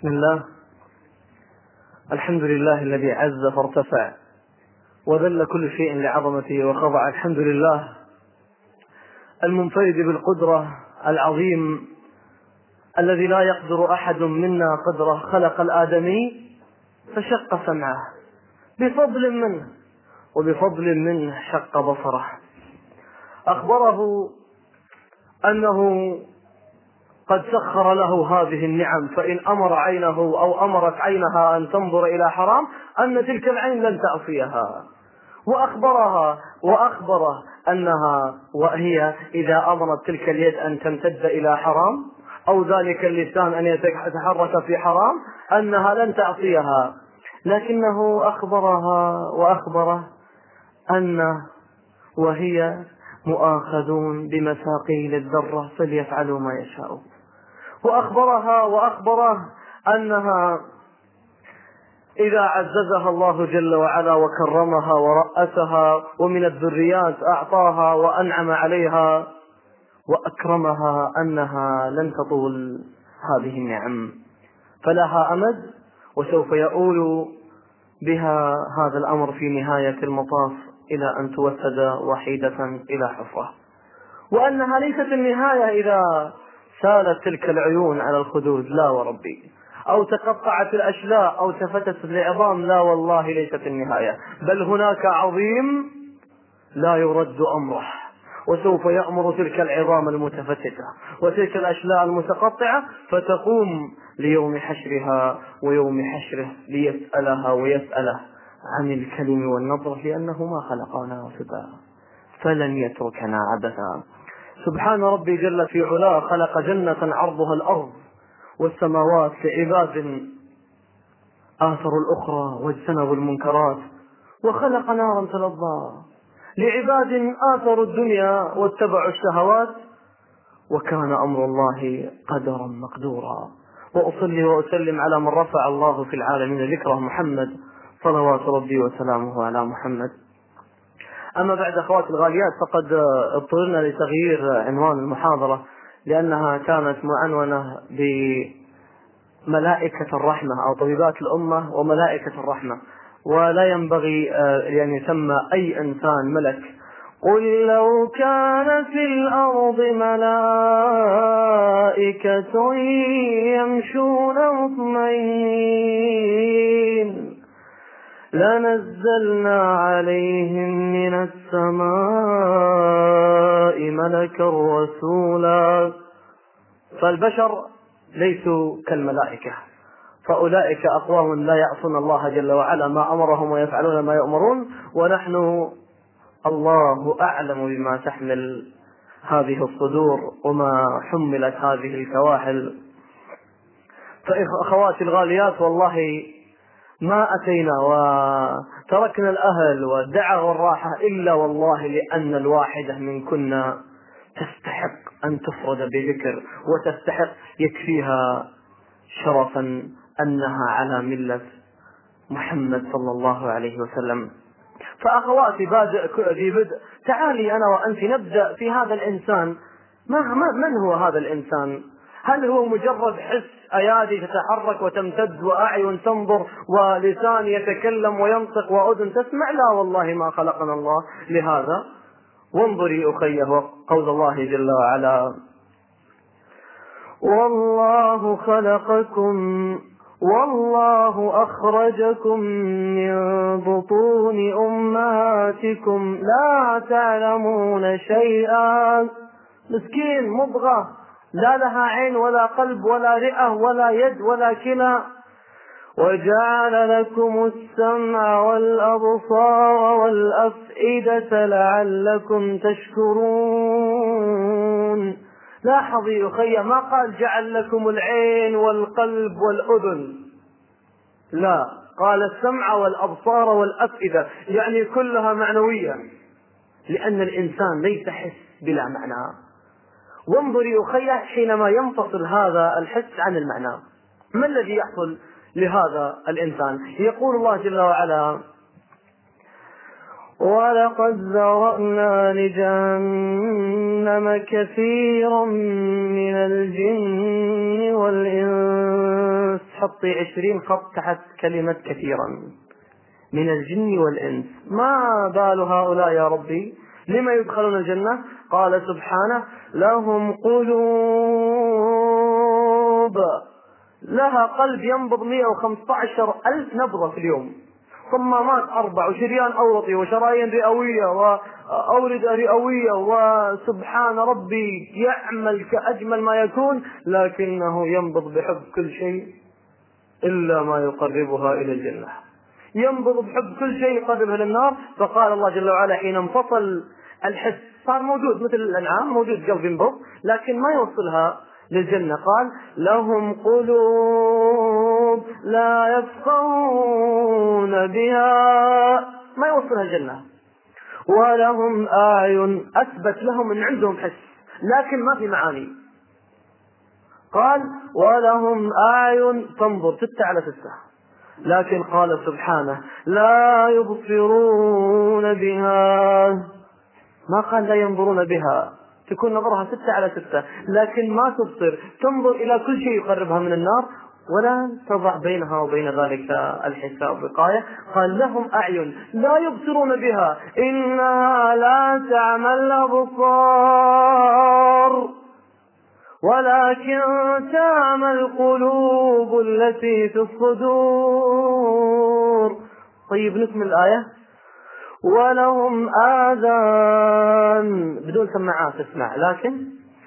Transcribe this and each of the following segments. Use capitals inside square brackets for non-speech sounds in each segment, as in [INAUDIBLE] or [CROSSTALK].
بسم الله. الحمد لله الذي عز فارتفع وذل كل شيء لعظمته وخضع. الحمد لله المنفرد بالقدرة العظيم الذي لا يقدر أحد منا قدره. خلق الآدمي فشق سمعه بفضل منه وبفضل منه شق بصره. أخبره أنه قد سخر له هذه النعم فإن أمر عينه أو أمرت عينها أن تنظر إلى حرام أن تلك العين لن تعصيها. وأخبرها وأخبره أنها وهي إذا أمرت تلك اليد أن تمتد إلى حرام أو ذلك اللسان أن يتحرك في حرام أنها لن تعصيها. لكنه أخبرها وأخبره أن وهي مؤاخذون بمثاقيل الذرة فليفعلوا ما يشاءون. وأخبرها وأخبره أنها إذا عززها الله جل وعلا وكرمها ورأسها ومن الذريات أعطاها وأنعم عليها وأكرمها أنها لن تطول هذه النعم. فلها أمد وسوف يؤول بها هذا الأمر في نهاية المطاف إلى أن توسد وحيدة إلى حفرة. وأنها ليست النهاية إذا سالت تلك العيون على الخدود لا وربي أو تقطعت الأشلاء أو تفتت العظام لا والله ليست النهاية بل هناك عظيم لا يرد أمره وسوف يأمر تلك العظام المتفتتة وتلك الأشلاء المتقطعة فتقوم ليوم حشرها ويوم حشره ليسألها ويسأله عن الكلم والنظرة لأنه ما خلقنا سبا فلن يتركنا عبثا. سبحان ربي جل في علاه خلق جنة عرضها الأرض والسماوات لعباد آثروا الأخرى واجتنبوا المنكرات وخلق نارا تلظى لعباد آثروا الدنيا واتبعوا الشهوات وكان أمر الله قدرا مقدورا. وأصلي وأسلم على من رفع الله في العالمين ذكره محمد صلوات ربي وسلامه على محمد. أما بعد أخواتي الغاليات فقد اضطررنا لتغيير عنوان المحاضرة لأنها كانت معنونة بملائكة الرحمة أو طبيبات الأمة وملائكة الرحمة. ولا ينبغي أن يسمى أي إنسان ملك. قل لو كان في الأرض ملائكة يمشون مطمئنين. لنزلنا عليهم من السماء ملكا رسولا. فالبشر ليسوا كالملائكة. فأولئك أقوام لا يعصون الله جل وعلا ما أمرهم ويفعلون ما يؤمرون. ونحن الله أعلم بما تحمل هذه الصدور وما حملت هذه الكواحل. فأخواتي الغاليات والله ما أتينا وتركنا الأهل والدعوة والراحة إلا والله لأن الواحدة من كنا تستحق أن تفرد بذكر وتستحق يكفيها شرفا أنها على ملة محمد صلى الله عليه وسلم. فأخواتي بادئ ذي بدء. تعالي أنا وأنت نبدأ في هذا الإنسان. ما من هو هذا الإنسان؟ هل هو مجرد حس أيادي تتحرك وتمتد وأعين تنظر ولسان يتكلم وينطق وأذن تسمع؟ لا والله ما خلقنا الله لهذا. وانظري أخيه قول الله جل وعلا. والله خلقكم والله أخرجكم من بطون أمهاتكم. لا تعلمون شيئا. مسكين مضغة. لا لها عين ولا قلب ولا رئة ولا يد ولا كلى. وجعل لكم السمع والأبصار والأفئدة لعلكم تشكرون. لاحظي أخي ما قال جعل لكم العين والقلب والأذن؟ لا قال السمع والأبصار والأفئدة يعني كلها معنوية. لأن الإنسان ليس حس بلا معنى. وانظري أخي حينما ينفصل هذا الحس عن المعنى. ما الذي يحصل لهذا الإنسان؟ يقول الله جل وعلا ولقد ذرأنا لجهنم كثيرا من الجن والإنس. حطي عشرين خط تحت كلمة كثيرا من الجن والإنس. ما بال هؤلاء يا ربي؟ لما يدخلون الجنة؟ قال سبحانه لهم قلوب. لها قلب ينبض 115 ألف نبضة في اليوم. صمامات أربع وشريان أورطي وشرايين رئوية وأوردة رئوية وسبحان ربي يعمل كأجمل ما يكون لكنه ينبض بحب كل شيء إلا ما يقربها إلى الجنة. ينبض بحب كل شيء يقربها للنار. فقال الله جل وعلا حين انفصل الحس صار موجود مثل الأنعام موجود قلب ينبض لكن ما يوصلها للجنة. قال لهم قلوب لا يفقهون بها. ما يوصلها الجنة. ولهم أعين أثبت لهم أن عندهم حس لكن ما في معاني. قال ولهم أعين تنظر ستة على ستة. لكن قال سبحانه لا يبصرون بها. ما قال لا ينظرون بها. تكون نظرها ستة على ستة. لكن ما تبصر. تنظر إلى كل شيء يقربها من النار ولا تضع بينها وبين ذلك الحساب وقاية. قال لهم أعين. لا يبصرون بها. إنها لا تعمى الأبصار. ولكن تعمى القلوب التي في الصدور. طيب نكمل الآية. ولهم آذان. بدون سماعات تسمع لكن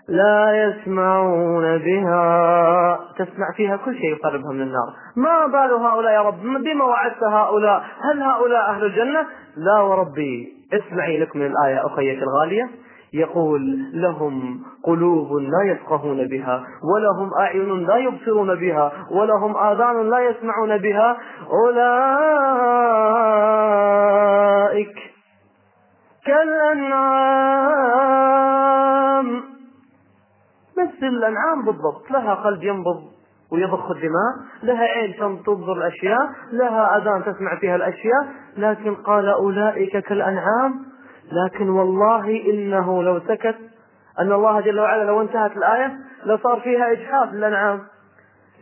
لا يسمعون بها. تسمع فيها كل شيء يقربها من النار. ما بال هؤلاء يا رب؟ بما وعدت هؤلاء. هل هؤلاء أهل الجنة؟ لا وربي اسمعي لك من الآية أخيتي الغالية. يقول لهم قلوب لا يفقهون بها ولهم أعين لا يبصرون بها ولهم آذان لا يسمعون بها أولئك كالأنعام. مثل الأنعام بالضبط لها قلب ينبض ويضخ الدماء لها عين تنظر الأشياء لها أذان تسمع فيها الأشياء لكن قال أولئك كالأنعام. لكن والله إنه لو سكت أن الله جل وعلا لو انتهت الآية لصار فيها إجحاف للأنعام.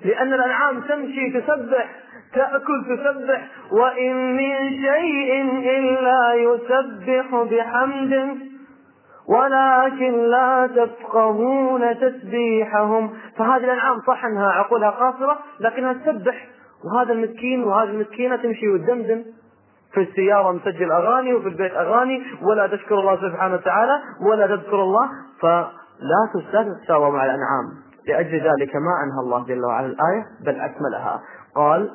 لأن الأنعام تمشي تسبح تأكل تسبح وإن من شيء إلا يسبح بحمد ولكن لا تفقهون تسبيحهم. فهذه الأنعام صح أنها عقولها قاصرة لكنها تسبح وهذا المسكين وهذه المسكينة تمشي وتدمدم. في السيارة مسجل أغاني وفي البيت أغاني ولا تشكر الله سبحانه وتعالى ولا تذكر الله. فلا تتساوى مع الأنعام. لأجل ذلك ما أنهى الله جل وعلا الآية بل أكملها. قال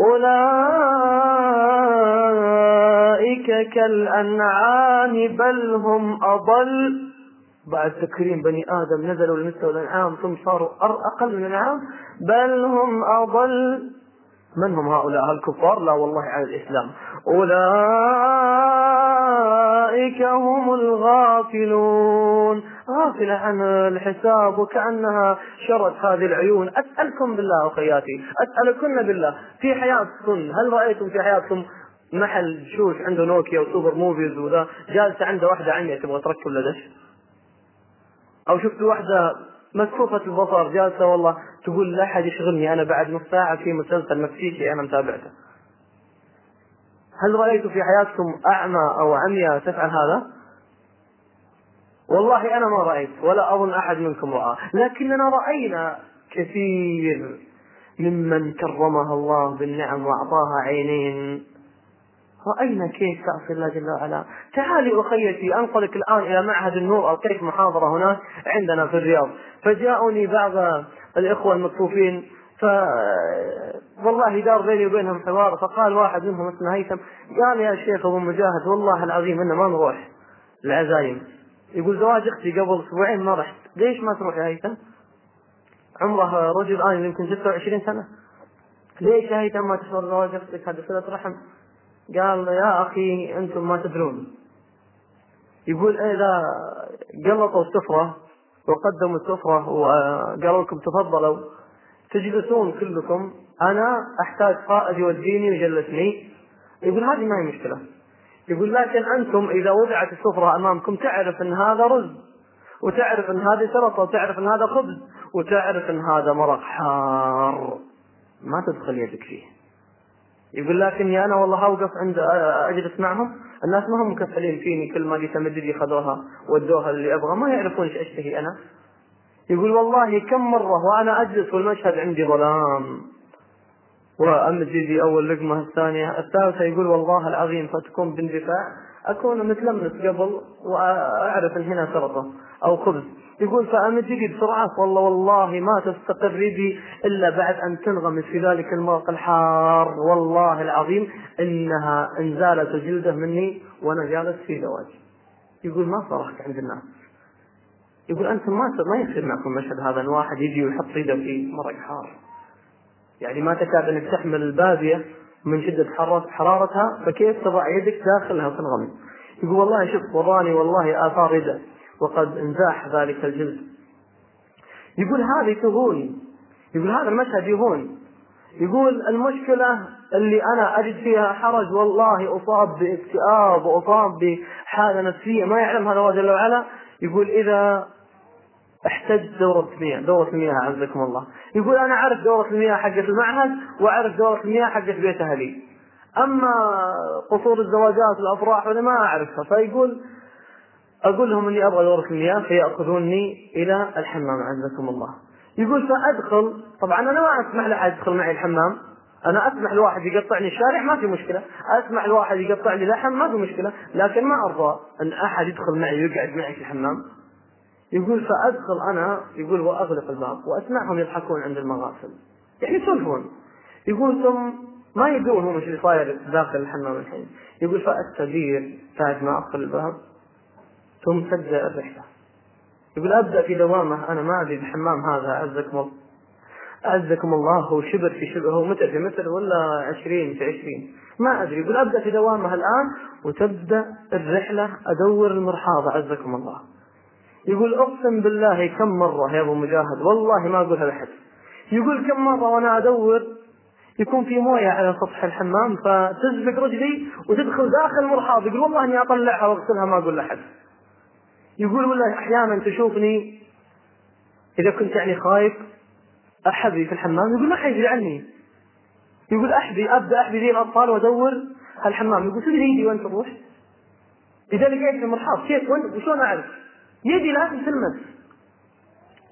أولئك كالأنعام بل هم أضل. بعد تكريم بني آدم نزلوا لمستوى الأنعام ثم صاروا أقل من الأنعام بل هم أضل. من هم هؤلاء؟ الكفار؟ لا والله على الإسلام. أولئك هم الغافلون. غافلة عن الحساب وكأنها شرت هذه العيون. أسألكم بالله أخياتي أسألكن بالله. في حياتكم هل رأيتم في حياتكم محل شوش عنده نوكيا وسوبر موفيز وذا؟ جالسة عنده واحدة عمية تبغى تركب لدش؟ أو شفت واحدة مكفوفة البصر جالسة والله تقول لا أحد يشغلني أنا بعد نص ساعة في مسلسل مكسيكي أنا متابعته هل رأيت في حياتكم أعمى أو عمية تفعل هذا؟ والله أنا ما رأيت ولا أظن أحد منكم رأى لكننا رأينا كثير ممن كرمها الله بالنعم وأعطاها عينين رأينا كيف تعصي الله جل وعلا. تعالي أخيتي أنقلك الآن إلى معهد النور ألقيت محاضرة هناك عندنا في الرياض. فجاءني بعض الإخوة المكفوفين ف والله دار بيني وبينهم حوار فقال واحد منهم اسمه هيثم قال يا شيخ أبو مجاهد والله العظيم إنه ما نروح العزايم. يقول زواج أختي قبل أسبوعين ما رحت. ليش ما تروح يا هيثم؟ عمره رجل الان يمكن 26 سنة. ليش يا هيثم ما تحضر زواج أختك؟ هذا صلة رحم. قال يا أخي أنتم ما تدرون. يقول اذا قلطوا السفرة وقدموا السفرة وقالوا لكم تفضلوا تجلسون كلكم. أنا أحتاج قائد يوديني ويجلسني. يقول هذه ما هي مشكلة. يقول لكن أنتم إذا وضعت السفرة أمامكم تعرف أن هذا رز وتعرف أن هذه سلطة وتعرف أن هذا خبز وتعرف أن هذا مرق حار. ما تدخل يدك فيه. يقول لكني أنا والله اوقف عند أجلس معهم. الناس ما هم مكفلين فيني كل ما جيت امد يدي خذوها ودوها اللي أبغى ما يعرفون إيش أشتهي أنا. يقول والله كم مرة وأنا أجلس والمشهد عندي ظلام. وامد يدي أول لقمة الثانية الثالثة يقول والله العظيم فتكون باندفاع. أكون متلمس قبل وأعرف إن هنا سلطه أو خبز. يقول فامد يدي بسرعة والله والله ما تستقر يدي إلا بعد أن تنغمس في ذلك الماء الحار. والله العظيم إنها أنزالت جلدة مني وأنا جالس في زواجي. يقول ما صرخت عند الناس. يقول أنتم ما ما يصير معكم المشهد هذا إن واحد يجي ويحط يده في مرق حار. يعني ما تكاد إنك تحمل البادية من شدة حرارتها فكيف تضع يدك داخلها وتنغمس؟ يقول والله شوف وراني والله آثار يده. وقد انزاح ذلك الجلد. يقول هذه تهون. يقول هذا المشهد يهون. يقول المشكلة اللي أنا أجد فيها حرج والله أصاب باكتئاب وأصاب بحالة نفسية ما يعلمها الله جل وعلا. يقول إذا احتج دورة مياه دورة المياه عزكم الله. يقول أنا أعرف دورة المياه حقت المعهد وأعرف دورة المياه حقت بيت أهلي أما قصور الزواجات والأفراح وأنا ما أعرفها. فيقول أقول لهم إني أبغى دورة المياه فيأخذوني إلى الحمام عزكم الله. يقول فأدخل طبعا أنا ما أسمح لأحد يدخل معي الحمام. أنا أسمح لواحد يقطعني الشارع ما في مشكلة. أسمح لواحد يقطع لي لحم ما في مشكلة. لكن ما أرضى أن أحد يدخل معي ويقعد معي في الحمام. يقول فأدخل أنا يقول وأغلق الباب وأسمعهم يضحكون عند المغاسل يعني يسولفون. يقول ثم ما يدرون هم إيش اللي صاير داخل الحمام الحين. يقول فأستدير بعد ما أدخل الباب. ثم تبدأ الرحلة. يقول أبدأ في دوامة أنا ما أدري الحمام هذا أعزكم الله. أعزكم الله هو شبر في شبر هو متر في متر ولا عشرين في عشرين؟ ما أدري. يقول أبدأ في دوامة الآن وتبدأ الرحلة أدور المرحاض أعزكم الله. يقول أقسم بالله كم مرة يا أبو مجاهد والله ما أقولها لأحد يقول كم مرة وأنا أدور يكون في موية على سطح الحمام فتزبق رجلي وتدخل داخل المرحاض يقول والله إني أطلعها وأغسلها ما أقول لاحد يقول ولا أحيانا تشوفني إذا كنت يعني خايف احبي في الحمام يقول ما حيجري عني يقول أحبي أبدأ أحبي زي الأطفال وأدور الحمام يقول تدري يدي وين تروح؟ إذا لقيت المرحاض كيف وين؟ وشلون أعرف؟ يدي لازم تلمس.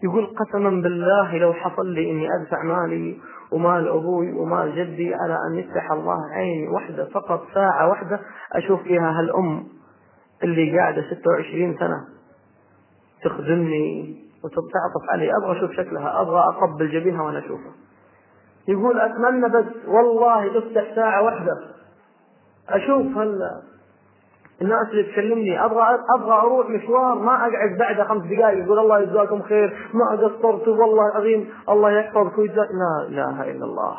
يقول قسما بالله لو حصل لي إني أدفع مالي ومال أبوي ومال جدي على أن يفتح الله عيني واحدة فقط ساعة واحدة أشوف فيها هالأم اللي قاعدة 26 سنة. تخدمني وتتعطف علي. أبغى أشوف شكلها أبغى أقبل جبينها وأنا أشوفها. يقول أتمنى بس والله تفتح ساعة واحدة. أشوف هال الناس اللي تكلمني أبغى أبغى أروح مشوار ما أقعد بعد خمس دقائق يقول الله يجزاكم خير. ما قصرت والله العظيم الله يحفظك ويجزاك. لا إله إلا الله.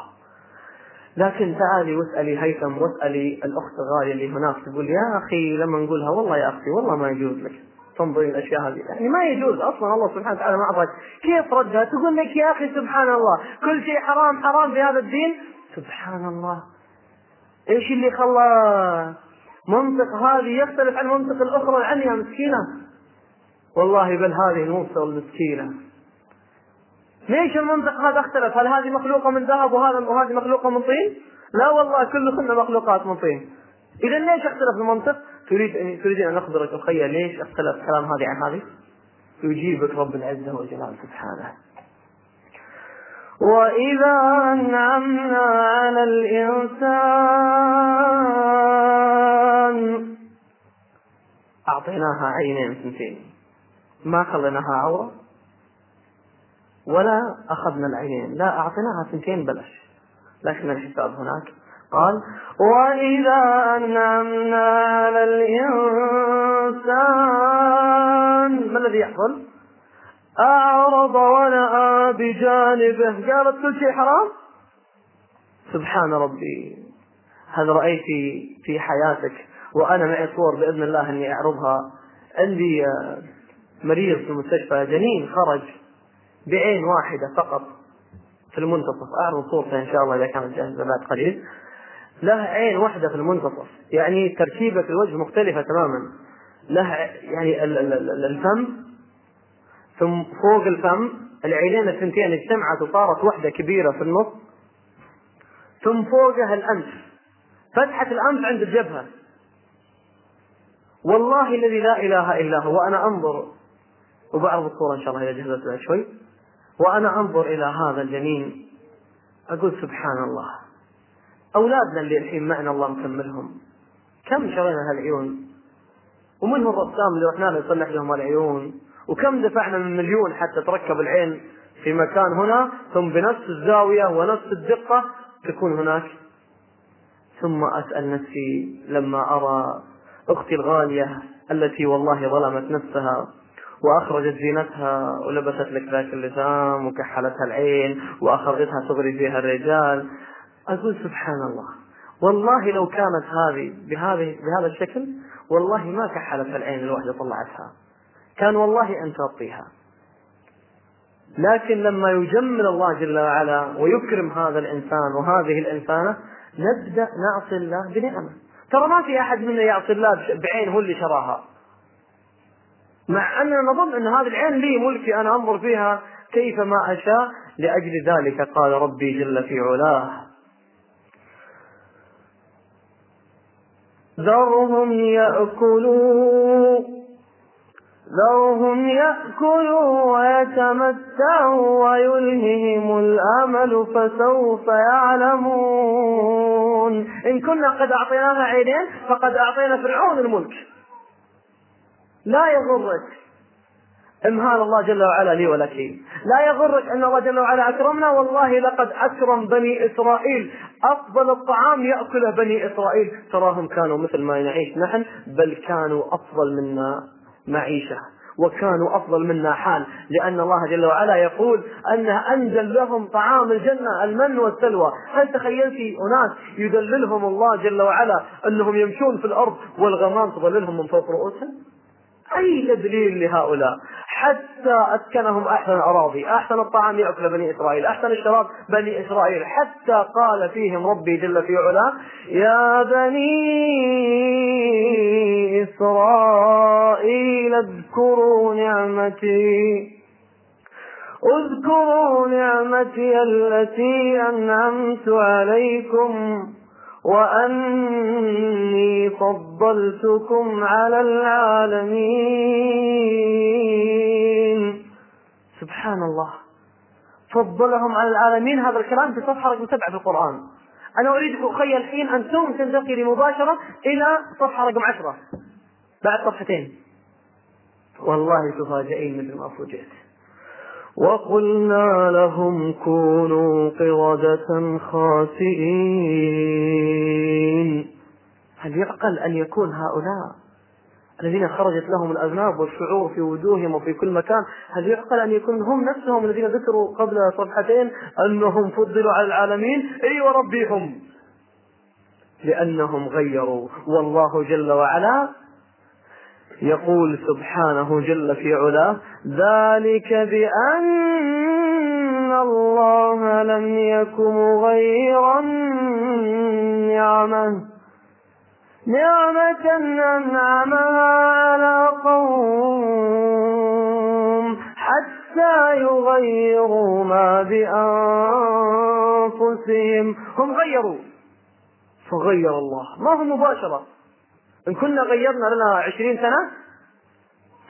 لكن تعالي واسألي هيثم واسألي الأخت الغالية اللي هناك تقول يا أخي لما نقولها والله يا أختي والله ما يجوز لك. تنظرين الاشياء هذه يعني ما يجوز أصلا الله سبحانه وتعالى ما أعطاك كيف ردها تقول لك يا أخي سبحان الله كل شيء حرام حرام في هذا الدين سبحان الله إيش اللي خلى منطق هذه يختلف عن منطق الأخرى العنية مسكينة والله بل هذه المنطقة المسكينة ليش المنطق هذا اختلف؟ هل هذه مخلوقة من ذهب وهذا وهذه مخلوقة من طين؟ لا والله كلهن مخلوقات من طين. إذا ليش اختلف المنطق؟ تريد تريدين أن أخبرك أخي ليش اختلف كلام هذه عن هذه؟ يجيبك رب العزة والجلال سبحانه. وإذا أنعمنا على الإنسان أعطيناها عينين ثنتين ما خليناها عورة ولا أخذنا العينين لا أعطيناها ثنتين بلاش لكن الحساب هناك قال وإذا أنعمنا على الإنسان ما الذي يحصل؟ أعرض ونأى بجانبه. قالت كل شيء حرام؟ سبحان ربي. هل رأيت في حياتك وأنا معي صور بإذن الله أني أعرضها عندي مريض في المستشفى جنين خرج بعين واحدة فقط في المنتصف. أعرض صورته إن شاء الله إذا كانت جاهزة بعد قليل. له عين واحدة في المنتصف. يعني تركيبة الوجه مختلفة تماما. له يعني الفم ثم فوق الفم العينين الثنتين اجتمعت وصارت واحدة كبيرة في النص. ثم فوقها الأنف. فتحة الأنف عند الجبهة. والله الذي لا إله إلا هو وأنا أنظر. وبعرض الصورة إن شاء الله إذا جهزت شوي. وأنا أنظر إلى هذا الجنين. أقول سبحان الله. أولادنا اللي الحين معنا الله مكملهم كم شرينا هالعيون؟ ومن هو الرسام اللي رحنا له يصلح لهم العيون وكم دفعنا من مليون حتى تركب العين في مكان هنا ثم بنفس الزاوية ونفس الدقة تكون هناك. ثم أسأل نفسي لما أرى أختي الغالية التي والله ظلمت نفسها وأخرجت زينتها ولبست لك ذاك اللسام وكحلتها العين وأخرجتها تغري فيها الرجال. أقول سبحان الله والله لو كانت هذه بهذه بهذا الشكل والله ما كحلت العين الواحدة طلعتها. كان والله أن تغطيها. لكن لما يجمل الله جل وعلا ويكرم هذا الإنسان وهذه الإنسانة نبدأ نعصي الله بنعمة. ترى ما في أحد منا يعصي الله بعين هو اللي شراها. مع أننا نظن أن هذه العين لي ملكي أنا أنظر فيها كيفما أشاء. لأجل ذلك قال ربي جل في علاه ذرهم يأكلوا ذرهم يأكلوا ويتمتعوا ويلههم الأمل فسوف يعلمون. إن كنا قد أعطيناها عينين فقد أعطينا فرعون الملك. لا يغرك. امهال الله جل وعلا لي ولك. لا يغرك أن الله جل وعلا أكرمنا. والله لقد أكرم بني إسرائيل. أفضل الطعام يأكله بني إسرائيل. تراهم كانوا مثل ما نعيش نحن بل كانوا أفضل منا معيشة. وكانوا أفضل منا حال. لأن الله جل وعلا يقول انه أنزل لهم طعام الجنة المن والسلوى. هل تخيلتي أناس يدللهم الله جل وعلا أنهم يمشون في الأرض والغمام تظللهم من فوق رؤوسهم؟ أي تدليل لهؤلاء؟ حتى أسكنهم أحسن الأراضي أحسن الطعام يأكل بني إسرائيل أحسن الشراب بني إسرائيل حتى قال فيهم ربي جل في علاه يا بني إسرائيل اذكروا نعمتي اذكروا نعمتي التي أنعمت عليكم. وأني فضلتكم على العالمين. سبحان الله. فضلهم على العالمين. هذا الكلام في صفحة رقم سبعة في القرآن. أنا أريدك أخي الحين أن ثم تنتقلي مباشرة إلى صفحة رقم عشرة. بعد صفحتين. والله تفاجئين مثل ما فوجئت وقلنا لهم كونوا قردة خاسئين. هل يعقل أن يكون هؤلاء الذين خرجت لهم الأذناب والشعور في وجوههم وفي كل مكان هل يعقل أن يكون هم نفسهم الذين ذكروا قبل صفحتين أنهم فضلوا على العالمين؟ أي أيوة لأنهم غيروا والله جل وعلا يقول سبحانه جل في علاه ذلك بأن الله لم يك مغيرا نعمة نعمة أنعمها على قوم حتى يغيروا ما بأنفسهم. هم غيروا فغير الله. ما هو مباشرة؟ إن كنا غيرنا لنا عشرين سنة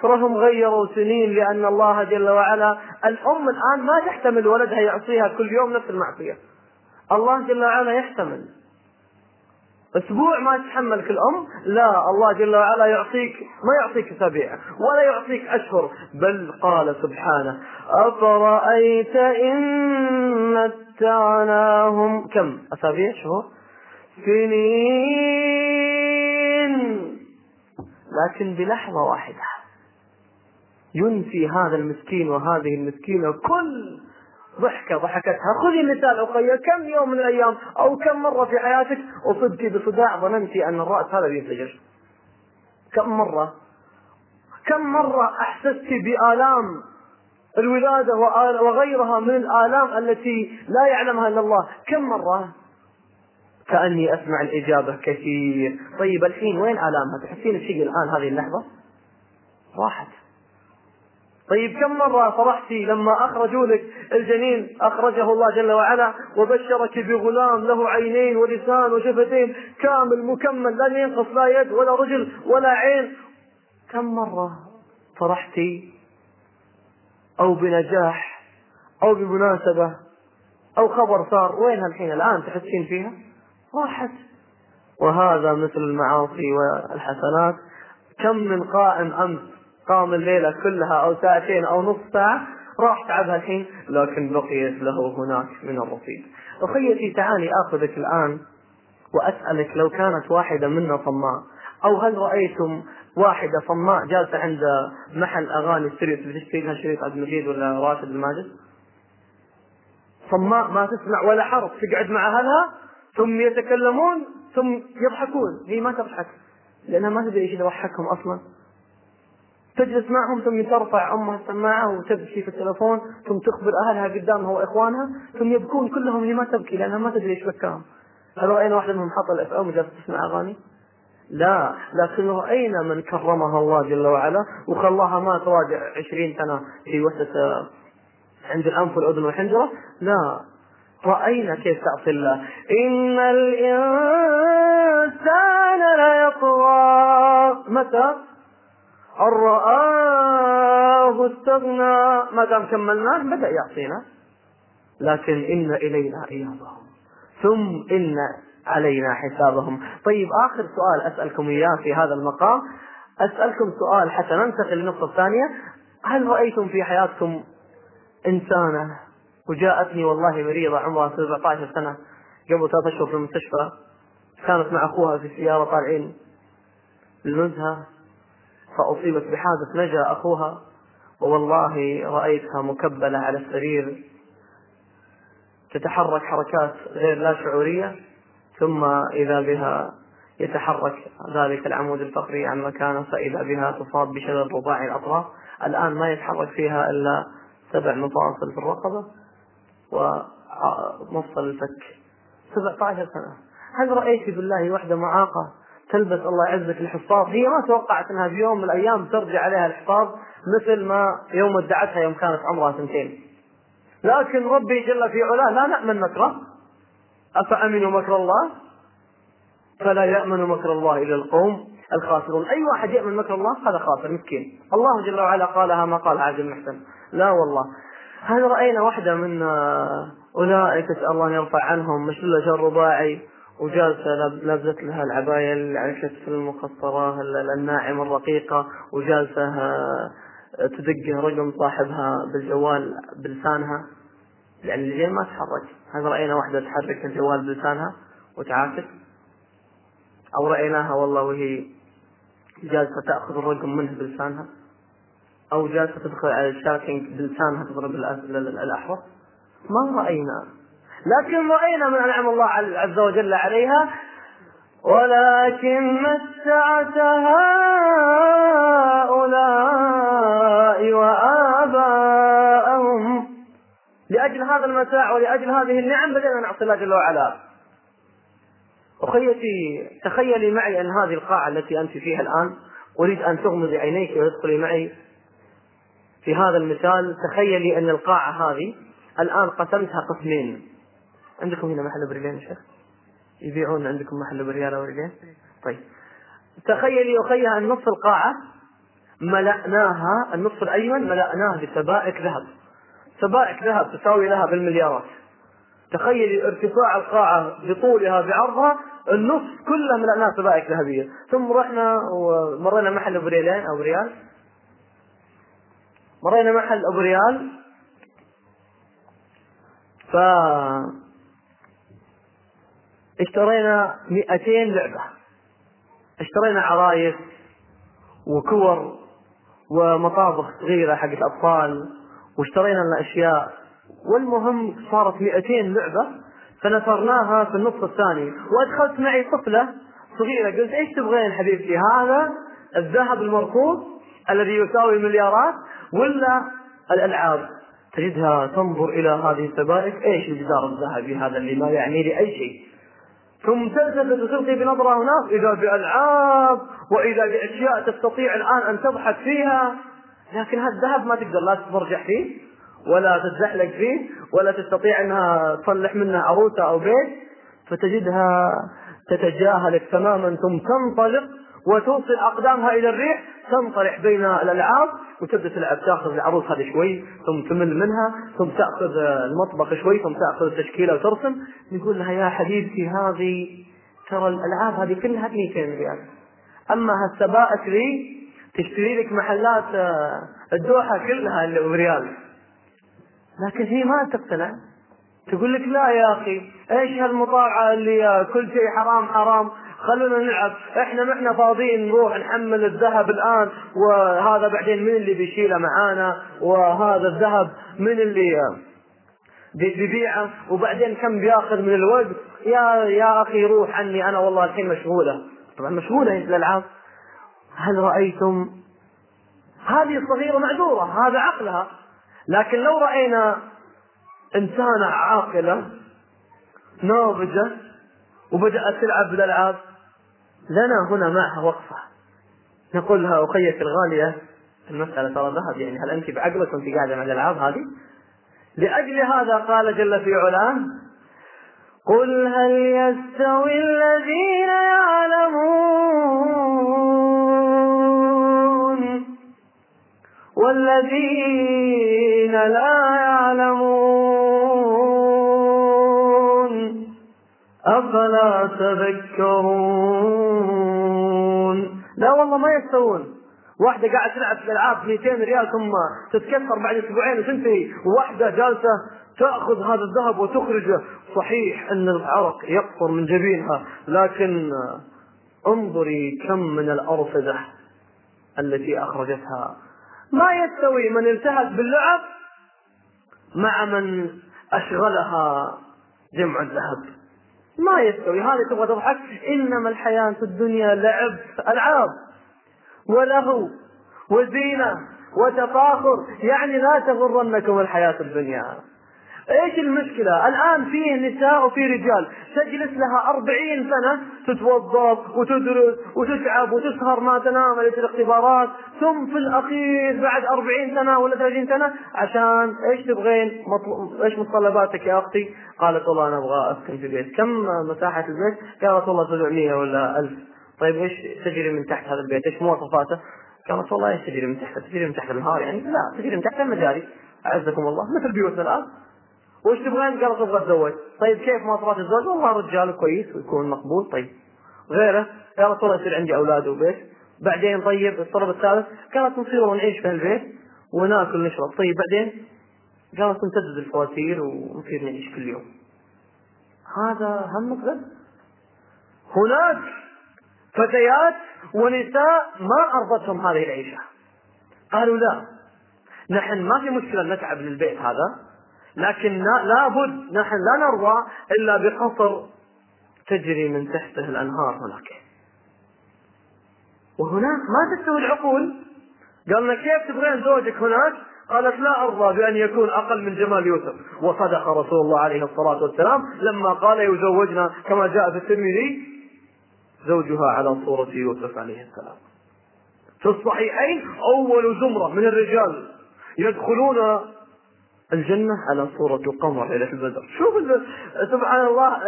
تراهم غيروا سنين لأن الله جل وعلا الأم الآن ما تحتمل ولدها يعصيها كل يوم نفس المعصية. الله جل وعلا يحتمل. أسبوع ما تتحملك الام لا الله جل وعلا يعطيك ما يعطيك أسابيع ولا يعطيك أشهر. بل قال سبحانه أفرأيت إن متعناهم كم؟ أسابيع شهور؟ سنين. لكن بلحظة واحدة ينسي هذا المسكين وهذه المسكينة كل ضحكة ضحكتها. خذي مثال أخي كم يوم من الأيام أو كم مرة في حياتك أصبتي بصداع ظننتي أن الرأس هذا بينفجر؟ كم مرة؟ كم مرة أحسست بآلام الولادة وغيرها من الآلام التي لا يعلمها إلا الله؟ كم مرة؟ كأني أسمع الإجابة كثير. طيب الحين وين آلامها تحسين بشيء الآن هذه اللحظة. راحت. طيب كم مرة فرحتي لما أخرجوا لك الجنين؟ أخرجه الله جل وعلا وبشرك بغلام له عينين ولسان وشفتين كامل مكمل لن ينقص لا يد ولا رجل ولا عين. كم مرة فرحتي أو بنجاح أو بمناسبة أو خبر صار؟ وينها الحين الآن تحسين فيها؟ راحت. وهذا مثل المعاصي والحسنات. كم من قائم أمس قام الليلة كلها أو ساعتين أو نصف ساعة راح تعبها الحين لكن بقيت له هناك من الرصيد. أخيتي تعالي آخذك الآن وأسألك لو كانت واحدة منا صماء. أو هل رأيتم واحدة صماء جالسة عند محل أغاني ستريت بتشتري لها شريط عبد المجيد ولا راشد الماجد؟ صماء ما تسمع ولا حرف تقعد مع أهلها؟ ثم يتكلمون ثم يضحكون. هي ما تضحك لأنها ما تدري إيش يضحكهم أصلا. تجلس معهم ثم ترفع أمها السماعة وتبكي في التلفون ثم تخبر أهلها قدامها واخوانها ثم يبكون كلهم هي ما تبكي لأنها ما تدري إيش بكاهم. هل رأينا واحدة منهم حط الاف ام وجالسه تسمع أغاني؟ لا لكن رأينا من كرمها الله جل وعلا؟ وخلاها ما تراجع عشرين سنة في وسط عند الأنف والأذن والحنجرة؟ لا. رأينا كيف تعصي الله؟ إن الإنسان ليطغى. متى؟ أن رآه استغنى. ما دام كملناه بدأ يعصينا لكن إن إلينا إيابهم. ثم إن علينا حسابهم. طيب آخر سؤال أسألكم إياه في هذا المقام. أسألكم سؤال حتى ننتقل للنقطة الثانية هل رأيتم في حياتكم إنسانة وجاءتني والله مريضة عمرها 17 سنة قبل ثلاثة أشهر في المستشفى. كانت مع أخوها في سيارة طالعين للنزهة فأصيبت بحادث نجا أخوها ووالله رأيتها مكبلة على السرير. تتحرك حركات غير لا شعورية ثم إذا بها يتحرك ذلك العمود الفقري عن مكانه فإذا بها تصاب بشلل رباعي الأطراف. الآن ما يتحرك فيها إلا سبع مفاصل في الرقبة. ومفصل الفك. 17 سنة. هل رأيت بالله وحدة معاقة تلبس الله يعزك الحفاظ هي ما توقعت أنها في يوم من الأيام ترجع عليها الحفاظ مثل ما يوم ادعتها يوم كانت عمرها سنتين. لكن ربي جل في علاه لا نأمن مكره. أفأمنوا مكر الله؟ فلا يأمن مكر الله إلا القوم الخاسرون. أي واحد يأمن مكر الله؟ هذا خاسر مسكين. الله جل وعلا قالها ما قال عبد المحسن. لا والله. هل رأينا واحدة من أولئك الله أن يرفع عنهم مشلولة شر رباعي وجالسة لابست لها العباية اللي على كتف المقصرة الناعمة الرقيقة وجالسة تدق رقم صاحبها بالجوال بلسانها. يعني الجيل ما تحرك. هل رأينا واحدة تحرك الجوال بلسانها وتعاكس؟ أو رأيناها والله وهي جالسة تأخذ الرقم منه بلسانها؟ أو جالسة تدخل على الشاتنج بلسانها تضرب الأحرف ما رأينا. لكن رأينا من أنعم الله عز وجل عليها. ولكن متعت هؤلاء وآباءهم. لأجل هذا المتاع ولأجل هذه النعم بدأنا نعصي الله جل وعلا. أخيتي تخيلي معي أن هذه القاعة التي أنت فيها الآن. أريد أن تغمضي عينيك وتدخلي معي. في هذا المثال تخيلي أن القاعة هذه الآن قسمتها قسمين. عندكم هنا محل بريلين يا شيخ؟ يبيعون عندكم محل بريال أو ريالين طيب. تخيلي أخيها أن نصف القاعة ملأناها النصف الأيمن ملأناه بسبائك ذهب. سبائك ذهب تساوي لها بالمليارات. تخيلي ارتفاع القاعة بطولها بعرضها النصف كله ملأناه سبائك ذهبية. ثم رحنا ومرينا محل أبو ريالين أو ريال. مرينا محل أبو ريال. ف اشترينا 200 لعبة. اشترينا عرايس وكور ومطابخ صغيرة حق الأطفال واشترينا لنا أشياء والمهم صارت 200 لعبة فنثرناها في النصف الثاني. وأدخلت معي طفلة صغيرة قلت إيش تبغين حبيبتي هذا؟ الذهب المركوب. الذي يساوي مليارات ولا الألعاب؟ تجدها تنظر إلى هذه السبائك. إيش الجدار الذهبي هذا اللي ما يعني لي أي شيء؟ ثم تلتفت وتلقي بنظرة هناك إذا بألعاب وإذا بأشياء تستطيع الآن أن تضحك فيها. لكن هذا الذهب ما تقدر لا تتبرجح فيه ولا تتزحلق فيه ولا تستطيع أنها تصلح منه عروسه أو بيت. فتجدها تتجاهلك تماما ثم تنطلق وتوصل أقدامها إلى الريح. تنطلح بين الألعاب وتبدأ تلعب تأخذ العروس هذه شوي ثم تمل منها ثم تأخذ المطبخ شوي ثم تأخذ التشكيله وترسم. نقول لها يا حبيبتي هذه ترى الألعاب هذه كلها ب 200 ريال. أما هالسبائك ذي تشتري لك محلات آه، الدوحة كلها اللي بريال. لكن هي ما تقتنع. تقول لك لا يا أخي إيش هالمطاعة اللي كل شيء حرام حرام؟ خلونا نلعب. إحنا ما إحنا فاضيين نروح نحمل الذهب الآن وهذا بعدين من اللي بيشيله معانا وهذا الذهب من اللي بيبيعه وبعدين كم بياخذ من الوقت يا يا أخي روح عني أنا والله الحين مشغولة. طبعا مشغولة أنت الالعاب هل رأيتم؟ هذه الصغيرة معذورة هذا عقلها. لكن لو رأينا إنسانة عاقلة ناضجة وبدأت تلعب بالألعاب لنا هنا معها وقفة. نقول لها اخيك الغالية المسألة ترى ذهب يعني هل أنت بعقلك وأنت قاعدة مع الألعاب هذه؟ لأجل هذا قال جل في علاه قل هل يستوي الذين يعلمون؟ والذين لا يعلمون. أفلا تذكرون؟ لا والله ما يستوون. واحدة قاعدة تلعب في الألعاب 200 ريال ثم تتكسر بعد أسبوعين وتنتهي. وواحدة جالسة تأخذ هذا الذهب وتخرجه. صحيح أن العرق يقطر من جبينها لكن انظري كم من الأرصدة التي أخرجتها. ما يستوي من التهت باللعب مع من أشغلها جمع الذهب. ما يستوي هذه تبغى تضحك؟ إنما الحياة الدنيا لعب ألعاب. ولهو وزينة وتفاخر. يعني لا تغرنكم الحياة الدنيا. إيش المشكلة؟ الآن فيه نساء وفيه رجال، تجلس لها أربعين سنة تتوظف وتدرس وتتعب وتسهر ما تنام ليلة الاختبارات، ثم في الأخير بعد أربعين سنة ولا ثلاثين سنة عشان إيش تبغين؟ مطل... إيش متطلباتك يا أختي؟ قالت والله أنا أبغى أسكن في البيت، كم مساحة البيت؟ قالت والله 700 ولا 1000 طيب إيش تجري من تحت هذا البيت؟ إيش مواصفاته؟ قالت والله إيش تجري من تحت؟ تجري من تحت النهار يعني؟ لا تجري من تحت المجاري أعزكم الله مثل بيوتنا الآن وش تبغين؟ قالت أبغى اتزوج طيب كيف مواصفات الزوج؟ والله رجال كويس ويكون مقبول. طيب. غيره. قالت والله يصير عندي أولاد وبيت. بعدين طيب الطلب الثالث. قالت نصير ونعيش في البيت وناكل نشرب. طيب بعدين؟ قالت نسدد الفواتير ونصير نعيش كل يوم. هذا همك بس هناك فتيات ونساء ما أرضتهم هذه العيشة. قالوا لا. نحن ما في مشكلة نتعب للبيت هذا. لكن لابد نحن لا نرضى إلا بقصر تجري من تحته الأنهار هناك. وهناك ما تستوي العقول؟ قالنا كيف تبغين زوجك هناك؟ قالت لا أرضى بأن يكون أقل من جمال يوسف. وصدق رسول الله عليه الصلاة والسلام لما قال يزوجنا كما جاء في الترمذي زوجها على صورة يوسف عليه السلام. في الصحيحين أول زمرة من الرجال يدخلون الجنة على صورة قمر ليلة البدر. شوف سبحان الله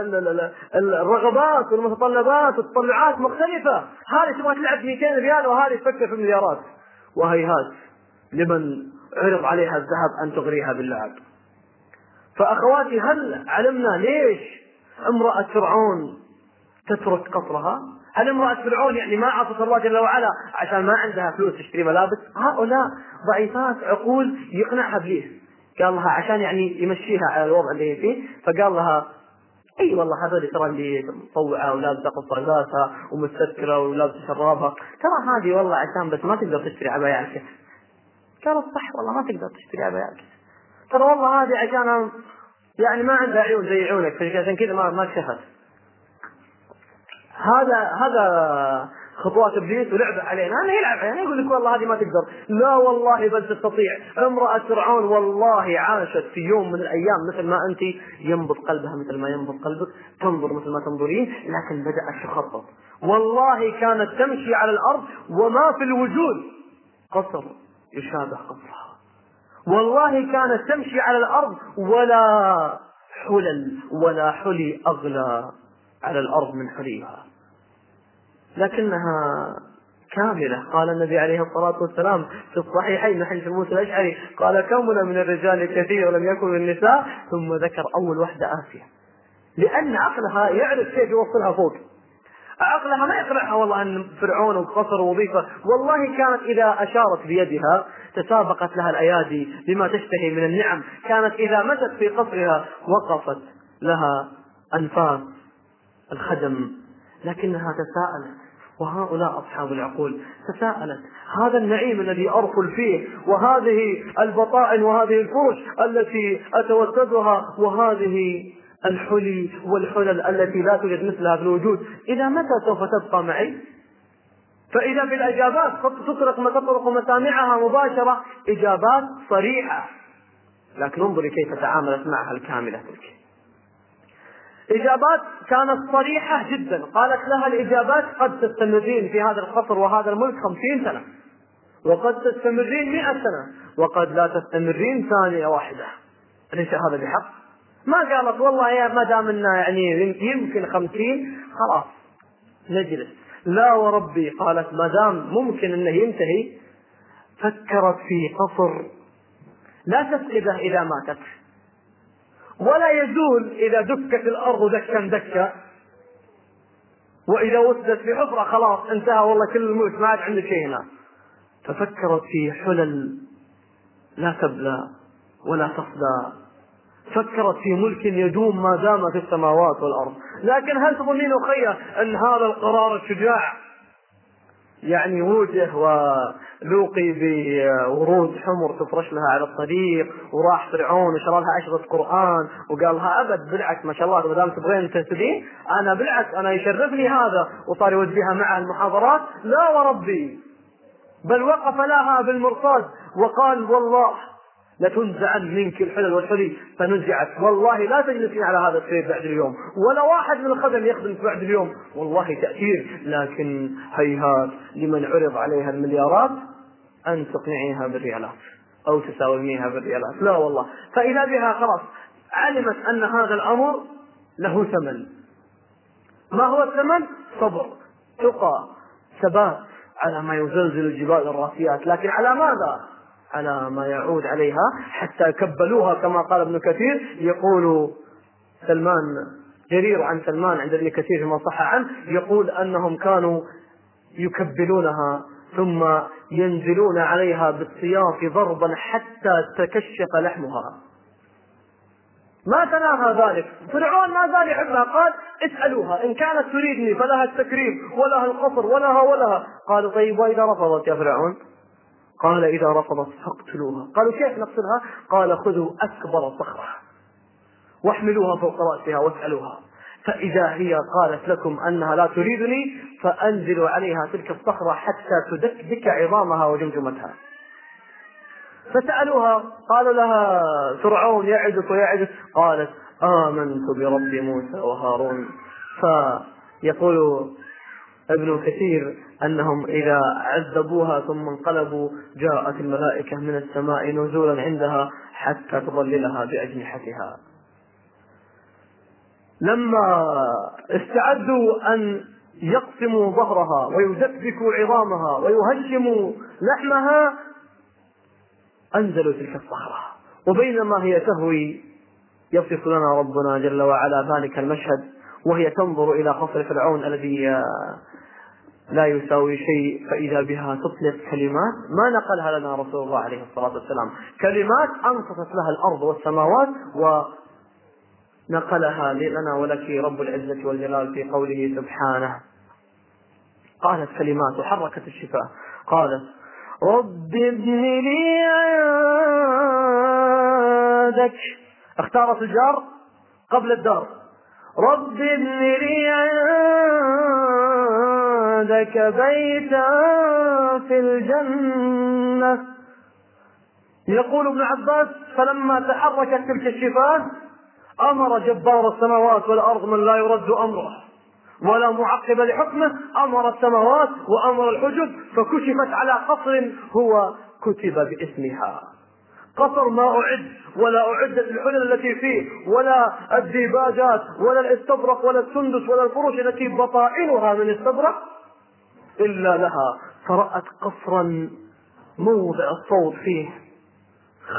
الرغبات والمتطلبات والتطلعات مختلفة. هذه تبغى تلعب 200 ريال وهذه تفكر في مليارات. وهيهات لمن عرض عليها الذهب أن تغريها باللعب. فأخواتي هل علمنا ليش امرأة فرعون تترك قصرها؟ هل امرأة فرعون يعني ما عصت الله جل وعلا عشان ما عندها فلوس تشتري ملابس؟ هؤلاء ضعيفات عقول يقنعها ابليس قال لها عشان يعني يمشيها على الوضع اللي هي فيه فقال لها أي والله هذول ترى اللي مطوعة ولابسة قصاصاتها ومستكره ولابسة شرابها ترى هذه والله عشان بس ما تقدر تشتري عباية قالت صح والله ما تقدر تشتري عباية ترى والله هذه عشان يعني ما عندها عيون زي عيونك فعشان كذا ما ما هذا هذا خطوات ابليس ولعبه علينا. أنا يلعب علينا. يقول لك والله هذه ما تقدر. لا والله بل تستطيع. امرأة فرعون والله عاشت في يوم من الأيام مثل ما أنت. ينبض قلبها مثل ما ينبض قلبك. تنظر مثل ما تنظرين. لكن بدات تخطط والله كانت تمشي على الأرض وما في الوجود. قصر يشابه قصرها. والله كانت تمشي على الأرض ولا حلل ولا حلي أغلى على الأرض من حليها. لكنها كاملة. قال النبي عليه الصلاة والسلام في الصحيحين من حديث موسى الأشعري قال كمل من الرجال كثير ولم يكن من النساء ثم ذكر أول وحدة آسية. لأن عقلها يعرف كيف يوصلها فوق. عقلها ما يقنعها والله أن فرعون وقصر وظيفة، والله كانت إذا أشارت بيدها تسابقت لها الأيادي بما تشتهي من النعم، كانت إذا مشت في قصرها وقفت لها أنفاس الخدم، لكنها تساءلت. وهؤلاء أصحاب العقول تساءلت. هذا النعيم الذي أرفل فيه وهذه البطائن وهذه الفرش التي أتوسدها وهذه الحلي والحلل التي لا توجد مثلها في الوجود. إلى متى سوف تبقى معي؟ فإذا بالإجابات تطرق ما تطرق مسامعها مباشرة. إجابات صريحة. لكن انظري كيف تعاملت معها الكاملة تلك. إجابات كانت صريحة جدا. قالت لها الإجابات قد تستمرين في هذا القصر وهذا الملك خمسين سنة. وقد تستمرين مئة سنة. وقد لا تستمرين ثانية واحدة. أليس هذا بحق؟ ما قالت والله يا ما دام يعني يمكن خمسين خلاص نجلس. لا وربي قالت ما دام ممكن إنه ينتهي فكرت في قصر لا تفقده إذا ماتت. ولا يزول إذا دكت الأرض دكا دكا. وإذا وسدت في حفره خلاص انتهى والله كل الملك ما عاد عندك شيء هنا ففكرت في حلل لا تبلى ولا تصدى. فكرت في ملك يدوم ما دام في السماوات والأرض. لكن هل تظنين أخي أن هذا القرار الشجاع يعني وجه ولوقي بورود حمر تفرش لها على الطريق وراح فرعون وشرى لها اشرطه قرآن وقال لها أبد بالعكس ما شاء الله ما دام تبغين تهتدين أنا بالعكس أنا يشرفني هذا وصار يوديها معها المحاضرات لا وربي بل وقف لها بالمرصاد وقال والله لتنزعن منك الحلل والحلي فنزعت. والله لا تجلسين على هذا السرير بعد اليوم ولا واحد من الخدم يخدمك بعد اليوم. والله تأثير لكن هيهات لمن عرض عليها المليارات أن تقنعيها بالريالات أو تساوميها بالريالات. لا والله. فإذا بها خلاص علمت أن هذا الأمر له ثمن. ما هو الثمن؟ صبر تقى ثبات على ما يزلزل الجبال الراسيات. لكن على ماذا؟ على ما يعود عليها حتى كبلوها كما قال ابن كثير. يقول سلمان جرير عن سلمان عند ابن كثير فيما صح عنه يقول أنهم كانوا يكبلونها ثم ينزلون عليها بالسياط ضربا حتى تكشف لحمها. ما تناهى ذلك. فرعون ما زال يحبها. قال اسألوها. إن كانت تريدني فلها التكريم ولها القصر ولها ولها. قالوا طيب وإذا رفضت يا فرعون؟ قال إذا رفضت فاقتلوها قالوا كيف نقتلها قال خذوا أكبر صخرة واحملوها فوق رأسها واسألوها. فإذا هي قالت لكم أنها لا تريدني فأنزلوا عليها تلك الصخرة حتى تدكدك عظامها وجمجمتها. فسألوها قالوا لها فرعون يعدك ويعدك قالت آمنت برب موسى وهارون. فيقول ابن كثير أنهم إذا عذبوها ثم انقلبوا جاءت الملائكة من السماء نزولا عندها حتى تظللها بأجنحتها. لما استعدوا أن يقسموا ظهرها ويدكدكوا عظامها ويهشموا لحمها أنزلوا تلك الصخرة وبينما هي تهوي يصف لنا ربنا جل وعلا ذلك المشهد وهي تنظر إلى قصر فرعون الذي لا يساوي شيء فإذا بها تطلق كلمات ما نقلها لنا رسول الله عليه الصلاة والسلام. كلمات أنصفت لها الأرض والسماوات ونقلها لنا ولك رب العزة والجلال في قوله سبحانه. قالت كلمات وحركت الشفاه قالت رب ابن لي عندك. اختارت الجار قبل الدار. رب ابن لي عندك بيتا في الجنة. يقول ابن عباس فلما تحركت تلك الشفاة أمر جبار السماوات والأرض من لا يرد أمره ولا معقب لحكمه أمر السماوات وأمر الحجب فكشفت على قصر هو كتب باسمها. قصر ما أعد ولا أعدت الحلل التي فيه ولا الديباجات ولا الاستبرق ولا السندس ولا الفروش التي بطائنها من استبرق إلا لها. فرأت قصرا موضع الصوت فيه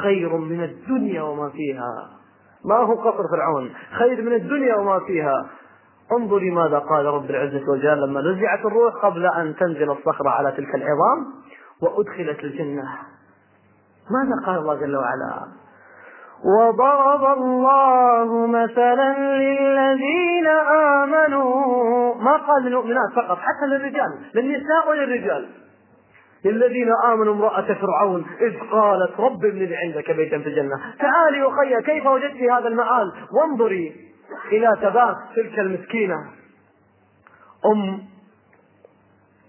خير من الدنيا وما فيها. ما هو قصر فرعون؟ خير من الدنيا وما فيها. انظري ماذا قال رب العزة والجلال لما نزعت الروح قبل أن تنزل الصخرة على تلك العظام وأدخلت الجنة. ماذا قال الله جل وعلا؟ وضرب الله مثلا للذين آمنوا ما قال للمؤمنات فقط حتى للرجال للنساء وللرجال. للذين آمنوا امرأة فرعون إذ قالت رب ابن لي عندك بيتا في الجنة. تعالي أخي كيف وجدت هذا المآل؟ وانظري إلى ثبات تلك المسكينة. أم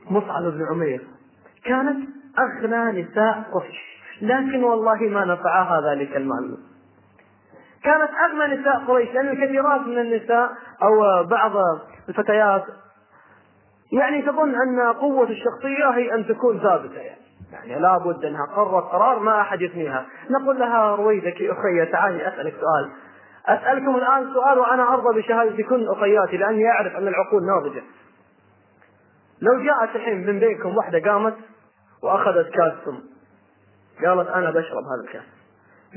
مصعب بن عمير كانت أغنى نساء قريش لكن والله ما نفعها ذلك المال. كانت أغنى نساء قريش لأن الكثيرات من النساء أو بعض الفتيات يعني تظن أن قوة الشخصية هي أن تكون ثابتة يعني. يعني لابد أنها قررت قرار ما أحد يثنيها. نقول لها رويدك أخي تعالي أسألك سؤال. أسألكم الآن سؤال وأنا أرضى بشهادتكن أخياتي لأني أعرف أن العقول ناضجة. لو جاءت الحين من بينكم واحدة قامت وأخذت كاس سم قالت أنا بشرب هذا الكاس.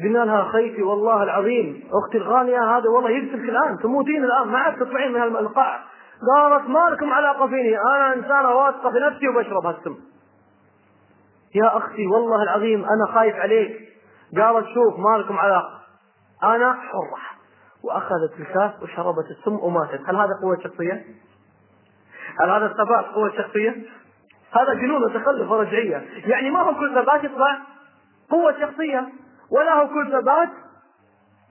قلنا لها خيتي والله العظيم أختي الغالية هذا والله يقتلك الآن تموتين الآن ما عاد تطلعين من القاع قالت ما لكم علاقة فيني؟ أنا إنسانة واثقة في نفسي وبشرب هالسم. يا أختي والله العظيم أنا خايف عليك. قالت شوف ما لكم علاقة. أنا حرة. وأخذت الكاس وشربت السم وماتت. هل هذا قوة شخصية؟ هل هذا الثبات قوة شخصية؟ هذا جنون وتخلف ورجعية. يعني ما هو كل ثبات يطلع قوة شخصية ولا هو كل ثبات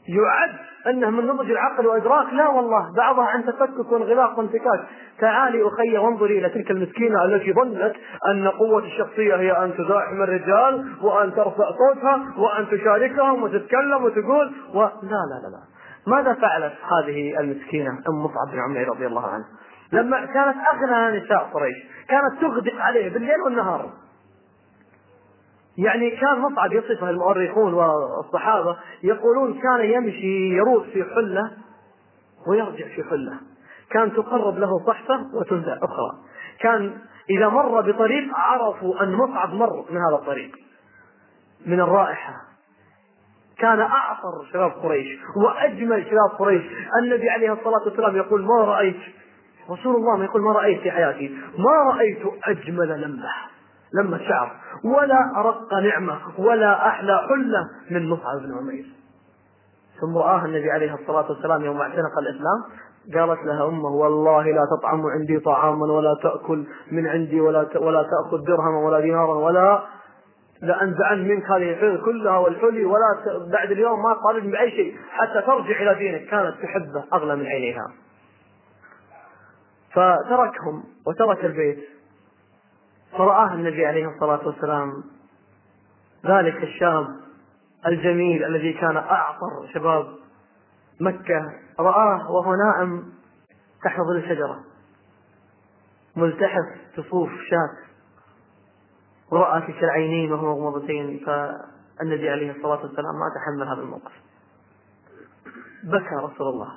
يعد أنه من نضج العقل وإدراك. لا والله بعضها عن تفكك وانغلاق وانفكاك تعالي أخي وانظري إلى تلك المسكينة التي ظنت أن قوة الشخصية هي أن تزاحم الرجال وأن ترفع صوتها وأن تشاركهم وتتكلم وتقول و... لا لا لا لا. ماذا فعلت هذه المسكينة؟ أم مصعب بن عمير رضي الله عنه. لما كانت أغنى نساء قريش كانت تغدق عليه بالليل والنهار. يعني كان مصعب يصفه المؤرخون والصحابة يقولون كان يمشي يروح في حلة ويرجع في حلة. كان تقرب له صحفة وتنزع أخرى. كان إذا مر بطريق عرفوا أن مصعب مر من هذا الطريق من الرائحة. كان أعطر شباب قريش وأجمل شباب قريش. النبي عليه الصلاة والسلام يقول ما رأيت؟ رسول الله يقول ما رأيت في حياتي؟ ما رأيت أجمل لمبة. لما شعر ولا أرق نعمة ولا أحلى حلة من مصعب بن عمير. ثم رآها النبي عليه الصلاة والسلام يوم اعتنق الإسلام. قالت لها أمه والله لا تطعم عندي طعاما ولا تأكل من عندي ولا ولا تأخذ درهما ولا دينارا ولا لأنزعن منك هذه الحلل كلها والحلي ولا بعد اليوم ما طالبني بأي شيء حتى ترجع إلى دينك. كانت تحبه أغلى من عينيها. فتركهم وترك البيت. فرآه النبي عليه الصلاة والسلام. ذلك الشاب الجميل الذي كان أعطر شباب مكة. رآه وهو نائم تحت ظل شجرة ملتحف تصوف شاة. ورأى تلك العينين وهو مغمضتين فالنبي عليه الصلاة والسلام ما تحمل هذا الموقف. بكى رسول الله.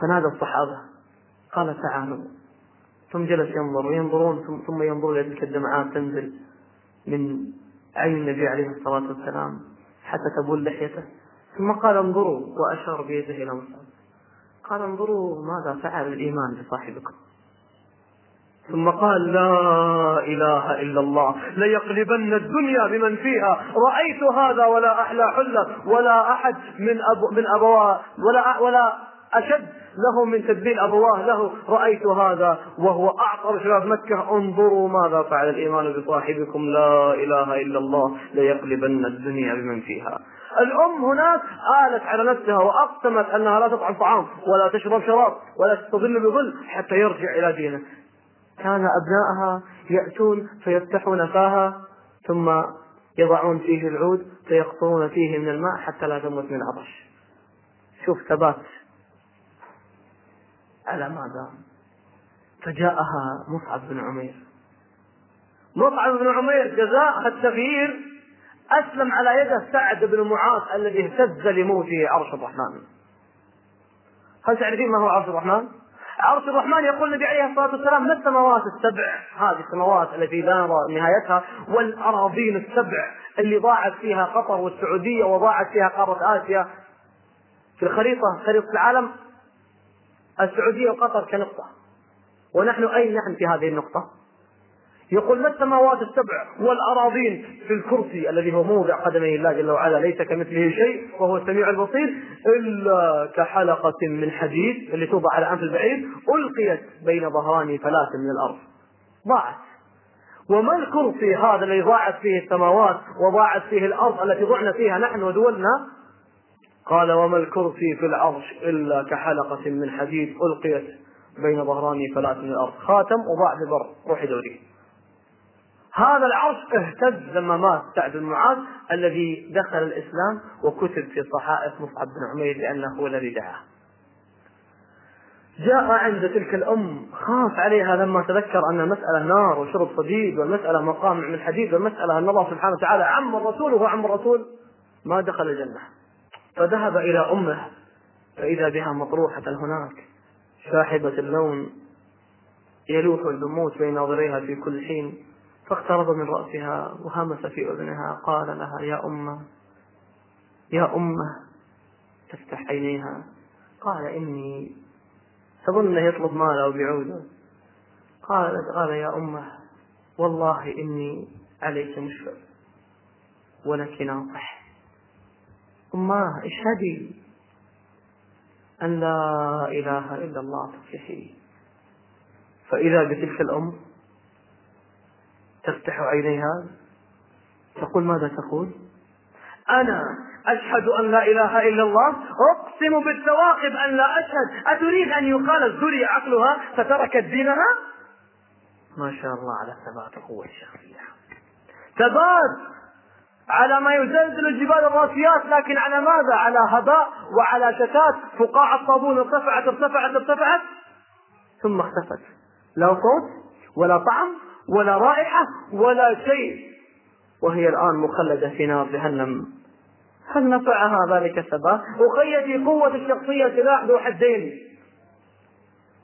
فنادى الصحابة قال تعالوا. ثم جلس ينظر وينظرون ثم ينظرون إلى تلك الدمعات تنزل من عين النبي عليه الصلاة والسلام حتى تبول لحيته. ثم قال انظروا وأشار بيده إلى مصعب قال انظروا ماذا فعل الإيمان بصاحبكم. ثم قال لا إله إلا الله ليقلبن الدنيا بمن فيها. رأيت هذا ولا أحلى حلة ولا أحد من أبو من أبواه ولا ولا أشد. له من تدبير أبواه له رأيت هذا وهو أعطر شباب مكة. انظروا ماذا فعل الإيمان بصاحبكم. لا إله إلا الله ليقلبن الدنيا بمن فيها. الأم هناك آلت على نفسها وأقسمت أنها لا تطعم طعام ولا تشرب شراب ولا تستظل بظل حتى يرجع إلى دينه. كان أبنائها يأتون فيفتحون فاها ثم يضعون فيه العود فيقطرون فيه من الماء حتى لا تموت من العطش شوف ثبات. على ماذا؟ فجاءها مصعب بن عمير. مصعب بن عمير جزاء التغيير أسلم على يده سعد بن معاذ الذي اهتز لموته عرش الرحمن. هل تعرفين ما هو عرش الرحمن؟ عرش الرحمن يقول النبي عليه الصلاة والسلام ما السماوات السبع؟ هذه السماوات التي لا نهايتها والأراضين السبع اللي ضاعت فيها قطر والسعودية وضاعت فيها قارة آسيا. في الخريطة خريطة العالم السعودية وقطر كنقطة. ونحن أين نحن في هذه النقطة؟ يقول ما السماوات السبع والأراضين في الكرسي الذي هو موضع قدمي الله جل وعلا ليس كمثله شيء وهو السميع البصير إلا كحلقة من حديد اللي توضع على أنف البعير ألقيت بين ظهران فلات من الأرض. ضاعت. وما الكرسي هذا الذي ضاعت فيه السماوات وضاعت فيه الأرض التي ضعنا فيها نحن ودولنا؟ قال وما الكرسي في العرش إلا كحلقة من حديد ألقيت بين ظهران فلأت من الأرض خاتم وضاع في البر روحي دوري هذا العرش اهتز لما مات سعد بن معاذ الذي دخل الإسلام وكتب في صحائف مصعب بن عمير لأنه هو الذي دعاه. جاء عند تلك الأم خاف عليها لما تذكر أن المسألة نار وشرب صديد والمسألة مقام من الحديد والمسألة أن الله سبحانه وتعالى عم الرسول وهو عم الرسول ما دخل الجنة. فذهب إلى أمه فإذا بها مطروحة هناك شاحبة اللون يلوح الموت بين ناظريها في كل حين فاقترب من رأسها وهمس في أذنها قال لها يا أمة يا أمة تفتح عينيها. قال إني تظن يطلب ماله بعوده قالت قال يا أمة والله إني عليك مشفق ولك ناصح. أماه اشهدي أن لا إله إلا الله تفلحي. فإذا بتلك الأم تفتح عينيها تقول ماذا تقول؟ أنا أشهد أن لا إله إلا الله أقسم بالثواقب أن لا أشهد. أتريد أن يقال ازدري عقلها فتركت دينها؟ ما شاء الله على ثبات القوة الشخصية. ثبات! على ما يزلزل الجبال الراسيات لكن على ماذا؟ على هباء وعلى شتات. فقاع الصابون ارتفعت ارتفعت ارتفعت. ثم اختفت. لا صوت ولا طعم ولا رائحة ولا شيء. وهي الآن مخلدة في نار جهنم. هل نفعها ذلك الثبات؟ أخيتي قوة الشخصية سلاح ذو حدين.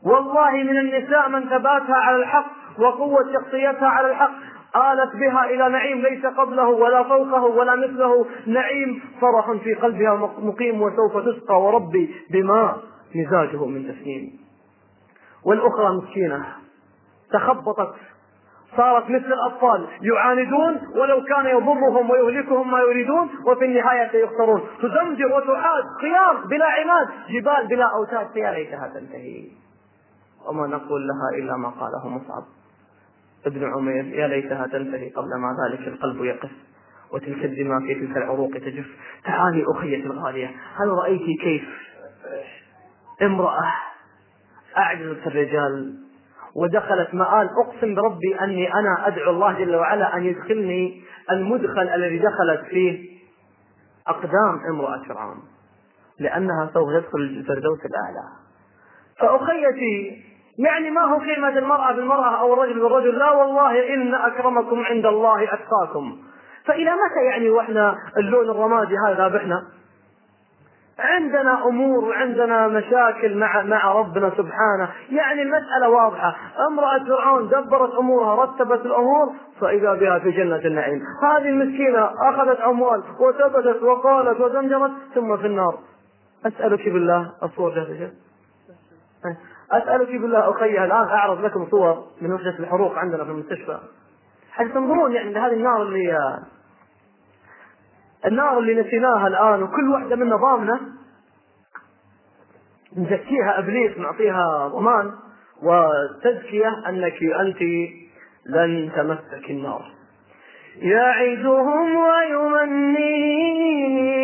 والله من النساء من ثباتها على الحق وقوة شخصيتها على الحق. آلت بها إلى نعيم ليس قبله ولا فوقه ولا مثله. نعيم فرح في قلبها مقيم وسوف تسقى وربي بماء مزاجه من تسنيم. والأخرى مسكينة تخبطت صارت مثل الأطفال يعاندون ولو كان يضرهم ويهلكهم ما يريدون وفي النهاية سيخسرون تزمجر وتعاد خيار بلا عماد جبال بلا أوتاد. يا ليتها تنتهي. وما نقول لها إلا ما قاله مصعب. ابن عمير يا ليتها تنتهي قبل ما ذلك القلب يقف. وتلك الدماء في تلك العروق تجف. تعالي أخيتي الغالية. هل رأيت كيف؟ امرأة أعجزت الرجال ودخلت مآل. أقسم بربي أني أنا أدعو الله جل وعلا أن يدخلني المدخل الذي دخلت فيه أقدام امرأة فرعون لأنها سوف تدخل الفردوس الأعلى. فأخيتي يعني ما هو قيمة المرأة بالمرأة أو الرجل بالرجل؟ لا والله إن أكرمكم عند الله أتقاكم. فإلى متى يعني وإحنا اللون الرمادي هذا ذابحنا عندنا أمور وعندنا مشاكل مع مع ربنا سبحانه، يعني المسألة واضحة، امرأة فرعون دبرت أمورها، رتبت الأمور فإذا بها في جنة النعيم، هذه المسكينة أخذت أموال وثبتت وقالت وزمجرت ثم في النار. أسألك بالله الصور جاهزه اسالك بالله أخي الآن أعرض لكم صور من وحده الحروق عندنا في المستشفى. حتى تنظرون يعني لهذه النار اللي النار اللي نسيناها الآن وكل واحدة منا ضامنة نزكيها إبليس نعطيها ضمان وتزكية أنك أنت لن تمسك النار يعدهم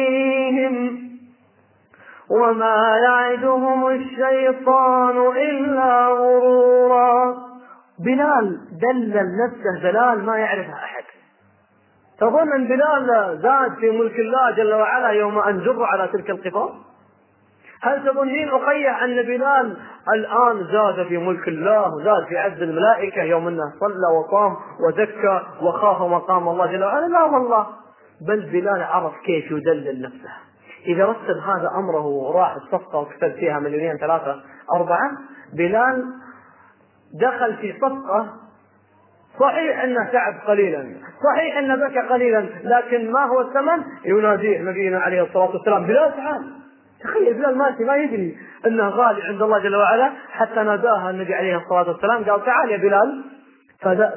ويمنيهم وما يعدهم الشيطان إلا غرورا. بلال دلل نفسه دلال ما يعرفها أحد. تظن أن بلال زاد في ملك الله جل وعلا يوم أن جر على تلك القطار هل تظنين أقيع أن بلال الآن زاد في ملك الله وزاد في عز الملائكة يوم أنه صلى وصام وزكى وخاف مقام الله جل وعلا؟ لا والله. بل بلال عرف كيف يدلل نفسه. إذا رتب هذا أمره وراح الصفقة وكتب فيها مليونين ثلاثة أربعة بلال دخل في صفقة. صحيح انه تعب قليلا صحيح انه بكى قليلا لكن ما هو الثمن؟ يناديه نبينا عليه الصلاة والسلام. بلال تعال تخيل بلال ماشي ما يدري أنه غالي عند الله جل وعلا. حتى ناداها النبي عليه الصلاة والسلام قال تعال يا بلال.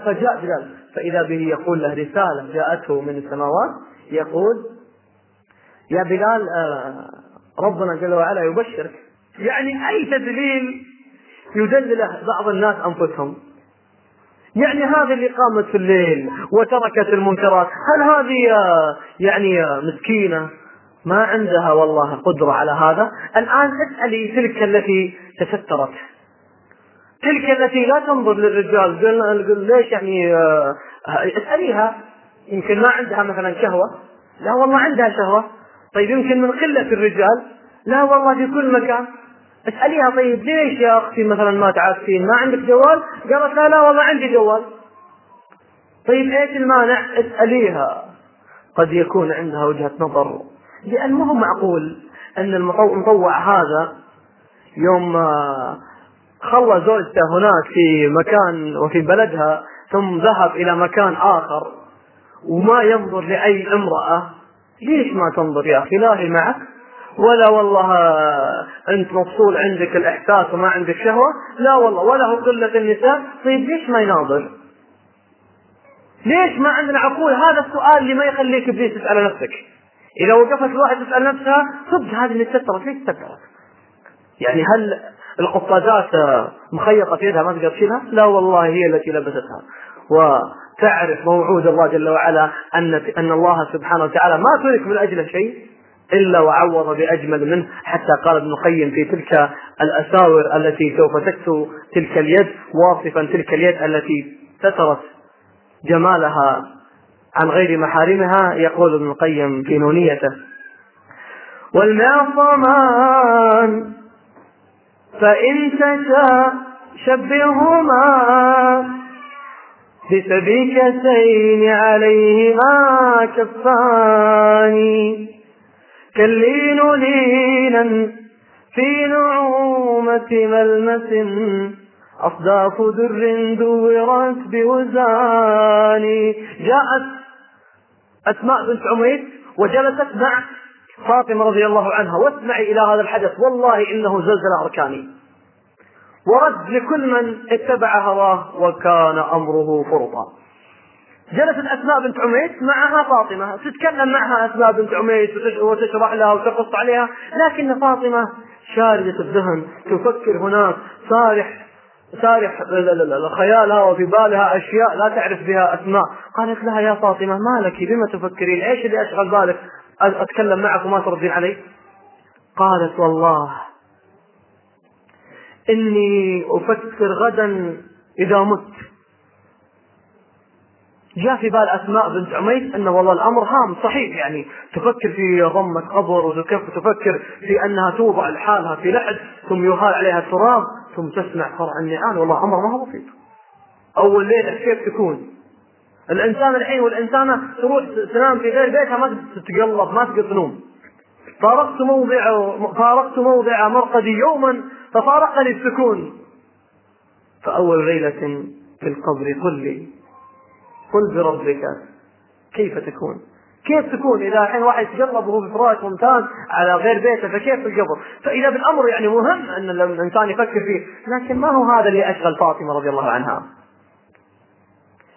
فجاء بلال فإذا به يقول له رسالة جاءته من السماوات يقول يا بلال آه، ربنا جل وعلا يبشرك. يعني أي تدليل يدلله بعض الناس أنفسهم. يعني هذه اللي قامت في الليل وتركت المنكرات. هل هذه يعني مسكينة ما عندها والله قدرة على هذا؟ الآن اسألي تلك التي تسترت. تلك التي لا تنظر للرجال قل ليش يعني آه، اسأليها. يمكن ما عندها مثلا شهوة. لا والله عندها شهوة. طيب يمكن من قلة الرجال؟ لا والله في كل مكان. اسأليها طيب ليش يا أختي مثلا ما تعرفين؟ ما عندك جوال؟ قالت لا لا والله عندي جوال. طيب إيش المانع؟ اسأليها. قد يكون عندها وجهة نظر. لأن ما هو معقول أن المطوع هذا يوم خلى زوجته هناك في مكان وفي بلدها ثم ذهب إلى مكان آخر وما ينظر لأي امرأة. ليش ما تنظر يا أخي؟ لا معك. ولا والله أنت مفصول عندك الإحساس وما عندك شهوة. لا والله ولا هو قلة النساء. طيب ليش ما يناظر؟ ليش ما عندنا عقول؟ هذا السؤال اللي ما يخليك إبليس تسأل نفسك. إذا وقفت الواحد تسأل نفسها صدق هذه اللي سترت ليش سترت؟ يعني هل القفازات مخيطة في يدها ما تقدر تشيلها؟ لا والله هي التي لبستها. وتعرف موعود الله جل وعلا أن أن الله سبحانه وتعالى ما ترك من أجل شيء إلا وعوض بأجمل منه حتى قال ابن القيم في تلك الأساور التي سوف تكسو تلك اليد واصفا تلك اليد التي سترت جمالها عن غير محارمها يقول ابن القيم في نونيته. والمعصمان فإن تشاء شبههما. بسبيكتين عليهما كفان. كاللين لينا في نعومة ملمس أصداف در دورت بوزان. جاءت أسماء بنت عميس وجلست مع فاطمة رضي الله عنها. واسمعي إلى هذا الحدث والله إنه زلزل أركاني. ورد لكل من اتبع هواه وكان أمره فرطا. جلست أسماء بنت عميس معها فاطمة تتكلم معها أسماء بنت عميس وتشرح لها وتقص عليها لكن فاطمة شاردة الذهن تفكر هناك صارح سارح خيالها وفي بالها أشياء لا تعرف بها أسماء. قالت لها يا فاطمة ما لك؟ بما تفكرين؟ إيش اللي أشغل بالك؟ أتكلم معك وما تردين علي؟ قالت والله إني أفكر غدا إذا مت. جاء في بال أسماء بنت عميس إن والله الأمر هام صحيح يعني. تفكر في ضمة قبر وتفكر في أنها توضع لحالها في لحد ثم يهال عليها التراب ثم تسمع فرع النعال والله أمر ما هو بسيط أول ليلة كيف تكون؟ الإنسان الحين والانسانه تروح تنام في غير بيتها ما تتقلب ما تقدر تنوم. فارقت موضع فارقت موضع مرقدي يوما ففارقني السكون فأول ليلة في القبر قل لي قل بربك كيف تكون كيف تكون إذا الحين واحد يتقلب وهو في فراش ممتاز على غير بيته فكيف في القبر؟ فإذا بالأمر يعني مهم أن الإنسان يفكر فيه، لكن ما هو هذا اللي أشغل فاطمة رضي الله عنها.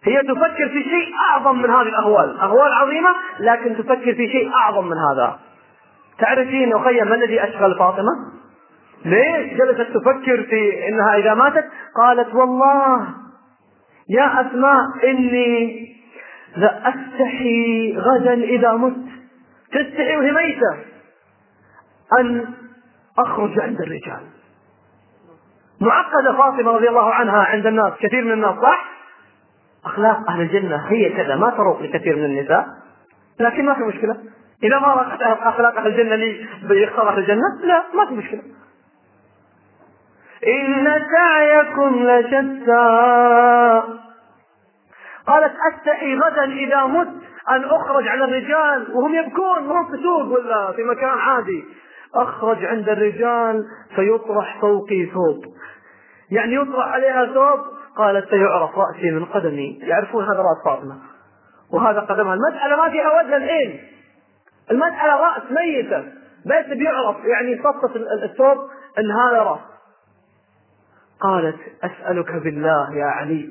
هي تفكر في شيء أعظم من هذه الأهوال، أهوال عظيمة لكن تفكر في شيء أعظم من هذا. تعرفين أخي ما الذي أشغل فاطمة؟ ليش جلست تفكر في إنها إذا ماتت؟ قالت والله يا أسماء إني لأستحي غدا إذا مت. تستحي وهي ميتة. أن أخرج عند الرجال. معقدة فاطمة رضي الله عنها عند الناس كثير من الناس صح؟ أخلاق أهل الجنة هي كذا ما تروق لكثير من النساء. لكن ما في مشكلة. إذا ما رأت أخلاق أهل الجنة لي بيختار أهل الجنة؟ لا ما في مشكلة. إن سعيكم لشتى. قالت أستحي غدا إذا مت أن أخرج على الرجال وهم يبكون وهم في سوق ولا في مكان عادي. أخرج عند الرجال فيطرح فوقي ثوب. يعني يطرح عليها ثوب؟ قالت سيعرف رأسي من قدمي. يعرفون هذا رأس فاطمة. وهذا قدمها. المسألة ما فيها وجه الحين المسألة رأس ميتة. بس بيعرف يعني صفة الثوب إن هذا رأس. قالت أسألك بالله يا علي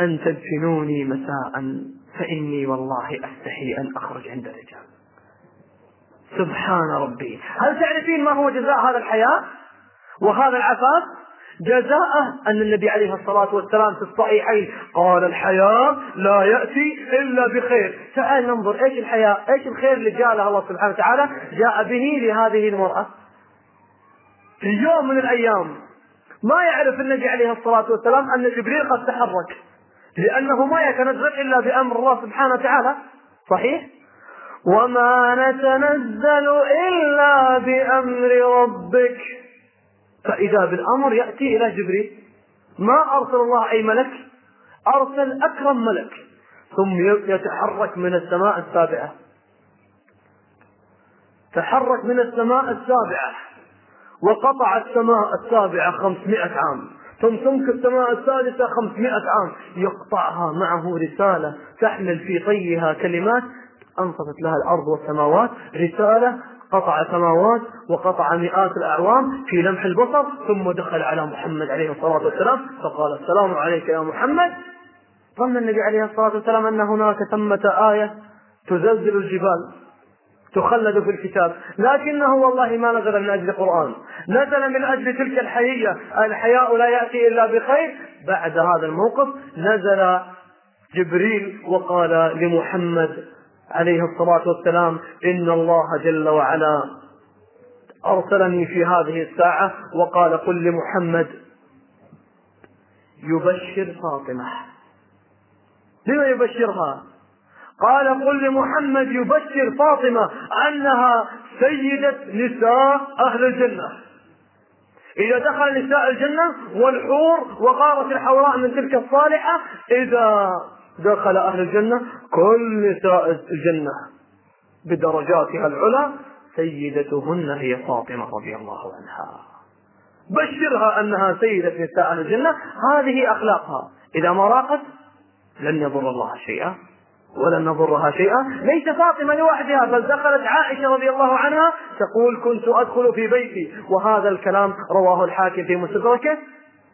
أن تدفنوني مساء فإني والله أستحي أن أخرج عند الرجال. سبحان ربي. هل تعرفين ما هو جزاء هذا الحياة وهذا العفاف جزاءه أن النبي عليه الصلاة والسلام في الصحيحين قال الحياة لا يأتي إلا بخير. تعال ننظر إيش الحياة؟ إيش الخير اللي جاء له الله سبحانه وتعالى؟ جاء به لهذه المرأة في يوم من الأيام. ما يعرف النبي عليه الصلاة والسلام أن جبريل قد تحرك. لأنه ما يتنزل إلا بأمر الله سبحانه وتعالى. صحيح؟ وما نتنزل إلا بأمر ربك. فإذا بالأمر يأتي إلى جبريل. ما أرسل الله أي ملك؟ أرسل أكرم ملك. ثم يتحرك من السماء السابعة. تحرك من السماء السابعة. وقطع السماء السابعة خمسمائة عام. ثم سمك السماء السادسة خمسمائة عام. يقطعها معه رسالة تحمل في طيها كلمات. أنصفت لها الأرض والسماوات. رسالة قطع سماوات وقطع مئات الأعوام في لمح البصر. ثم دخل على محمد عليه الصلاة والسلام. فقال السلام عليك يا محمد. ظن النبي عليه الصلاة والسلام أن هناك ثمة آية تزلزل الجبال. تخلد في الكتاب. لكنه والله ما نزل من أجل القرآن. نزل من أجل تلك الحيية. الحياء لا يأتي إلا بخير. بعد هذا الموقف نزل جبريل وقال لمحمد عليه الصلاة والسلام إن الله جل وعلا أرسلني في هذه الساعة وقال قل لمحمد يبشر فاطمة. لما يبشرها؟ قال قل لمحمد يبشر فاطمة أنها سيدة نساء أهل الجنة. إذا دخل نساء الجنة والحور وغارت الحوراء من تلك الصالحة إذا دخل أهل الجنة كل نساء الجنة بدرجاتها العلى سيدتهن هي فاطمة رضي الله عنها. بشرها أنها سيدة نساء أهل الجنة هذه أخلاقها. إذا ما راقت لن يضر الله شيئا. ولن نضرها شيئا. ليس فاطمة لوحدها بل دخلت عائشة رضي الله عنها تقول كنت أدخل في بيتي. وهذا الكلام رواه الحاكم في مستدركه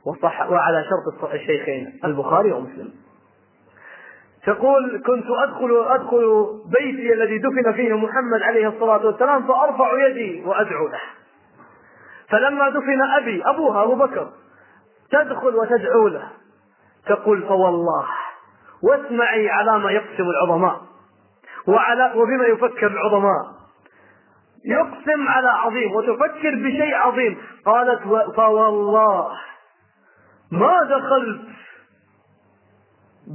وصح وعلى شرط الشيخين البخاري ومسلم. تقول كنت أدخل أدخل بيتي الذي دفن فيه محمد عليه الصلاة والسلام فأرفع يدي وأدعو له. فلما دفن أبي أبوها أبو بكر تدخل وتدعو له. تقول فوالله واسمعي على ما يقسم العظماء. وعلى وبما يفكر العظماء. يقسم على عظيم وتفكر بشيء عظيم. قالت فوالله ما دخلت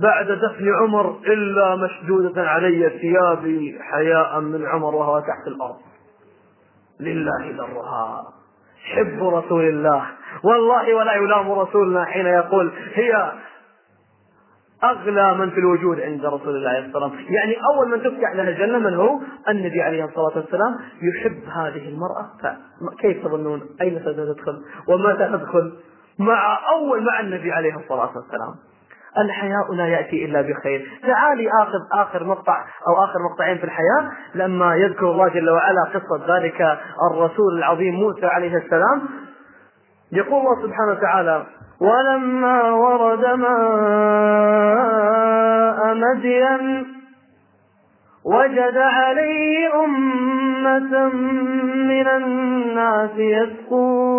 بعد دفن عمر إلا مشدودة علي ثيابي حياء من عمر وهو تحت الأرض. لله ذرها حب رسول الله. والله ولا يلام رسولنا حين يقول هي أغلى من في الوجود عند رسول الله عليه الصلاة والسلام. يعني أول من تفتح لها الجنة من هو؟ النبي عليه الصلاة والسلام. يحب هذه المرأة. فكيف تظنون؟ أين ستدخل؟ ومتى تدخل مع أول مع النبي عليه الصلاة والسلام. الحياء لا يأتي إلا بخير. تعالي آخذ آخر مقطع أو آخر مقطعين في الحياة. لما يذكر الله جل وعلا قصة ذلك الرسول العظيم موسى عليه السلام. يقول الله سبحانه وتعالى ولما ورد ماء مدين وجد عليه أمة من الناس يسقون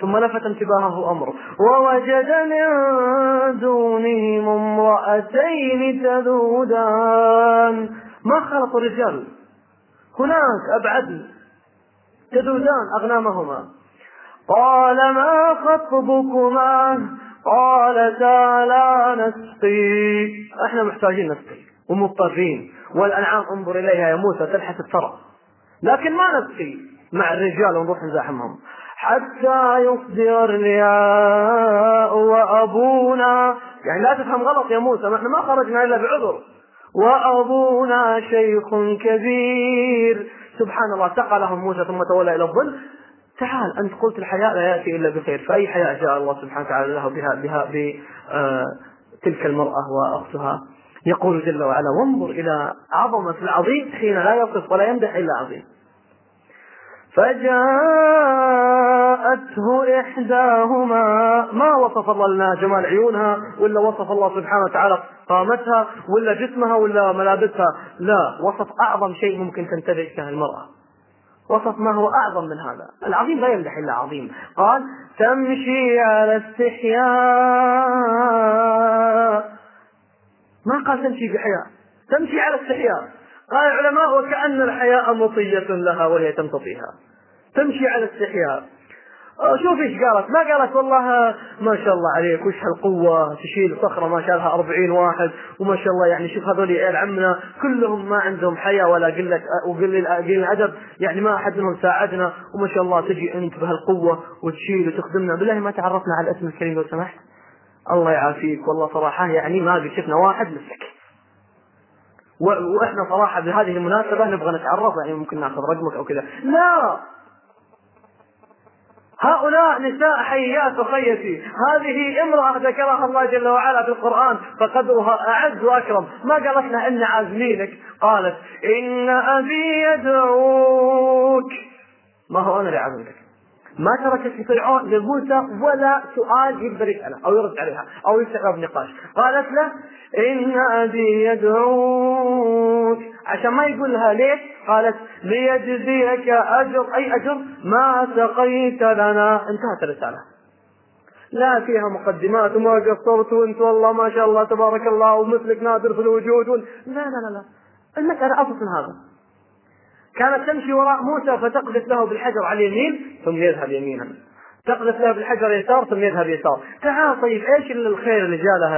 ثم لفت انتباهه أمر ووجد من دونهم امرأتين تذودان. ما خلطوا الرجال؟ هناك أبعد تذودان أغنامهما. قال ما خطبكما؟ قالتا لا نسقي. إحنا محتاجين نسقي ومضطرين والأنعام انظر إليها يا موسى تلحس الثرى لكن ما نبقي مع الرجال ونروح نزاحمهم. حتى يصدر الرياء وأبونا يعني لا تفهم غلط يا موسى نحن ما خرجنا إلا بعذر. وأبونا شيخ كبير. سبحان الله سقى لهم موسى ثم تولى إلى الظل. تعال أنت قلت الحياء لا يأتي إلا بخير فأي حياء جاء الله سبحانه وتعالى له بها بها بتلك المرأة وأختها. يقول جل وعلا وانظر إلى عظمة العظيم حين لا يصف ولا يمدح إلا عظيم. فجاءته إحداهما ما وصف الله لنا جمال عيونها ولا وصف الله سبحانه وتعالى قامتها ولا جسمها ولا ملابسها لا وصف أعظم شيء ممكن تنتبه به المرأة. وصف ما هو أعظم من هذا. العظيم لا يمدح إلا عظيم. قال تمشي على استحياء. ما قال تمشي بحياء. تمشي على استحياء. قال العلماء وكأن الحياء مطية لها وهي تمتطيها. تمشي على استحياء. شوف إيش قالت. ما قالت والله ما شاء الله عليك وش هالقوة؟ تشيل صخرة ما شالها أربعين واحد وما شاء الله يعني شوف هذول عيال عمنا كلهم ما عندهم حياة ولا قلة وقليل قليل أدب يعني ما أحد منهم ساعدنا وما شاء الله تجي أنت بهالقوة وتشيل وتخدمنا. بالله ما تعرفنا على الاسم الكريم لو سمحت. الله يعافيك. والله صراحة يعني ما قد شفنا واحد مثلك وإحنا صراحة بهذه المناسبة نبغى نتعرف يعني ممكن ناخذ رقمك أو كذا. لا! هؤلاء نساء حيات وخيتي. هذه امرأة ذكرها الله جل وعلا في القرآن فقدرها أعز وأكرم. ما قالت لها إن عازمينك؟ قالت إن أبي يدعوك. ما هو أنا اللي عازمك؟ ما تركت فرعون لموسى ولا سؤال يقدر يسأله أو يرد عليها أو يستقبل نقاش. قالت له إن أبي يدعوك. عشان ما يقول لها ليش؟ قالت ليجزيك أجر أي أجر؟ ما سقيت لنا. انتهت الرسالة. لا فيها مقدمات وما قصرت وانت والله ما شاء الله تبارك الله ومثلك نادر في الوجود لا لا لا لا. المسألة أبسط من هذا. كانت تمشي وراء موسى فتقذف له بالحجر على اليمين ثم يذهب يمينا. تقذف له بالحجر يسار ثم يذهب يسار. تعال طيب إيش الخير اللي جاء له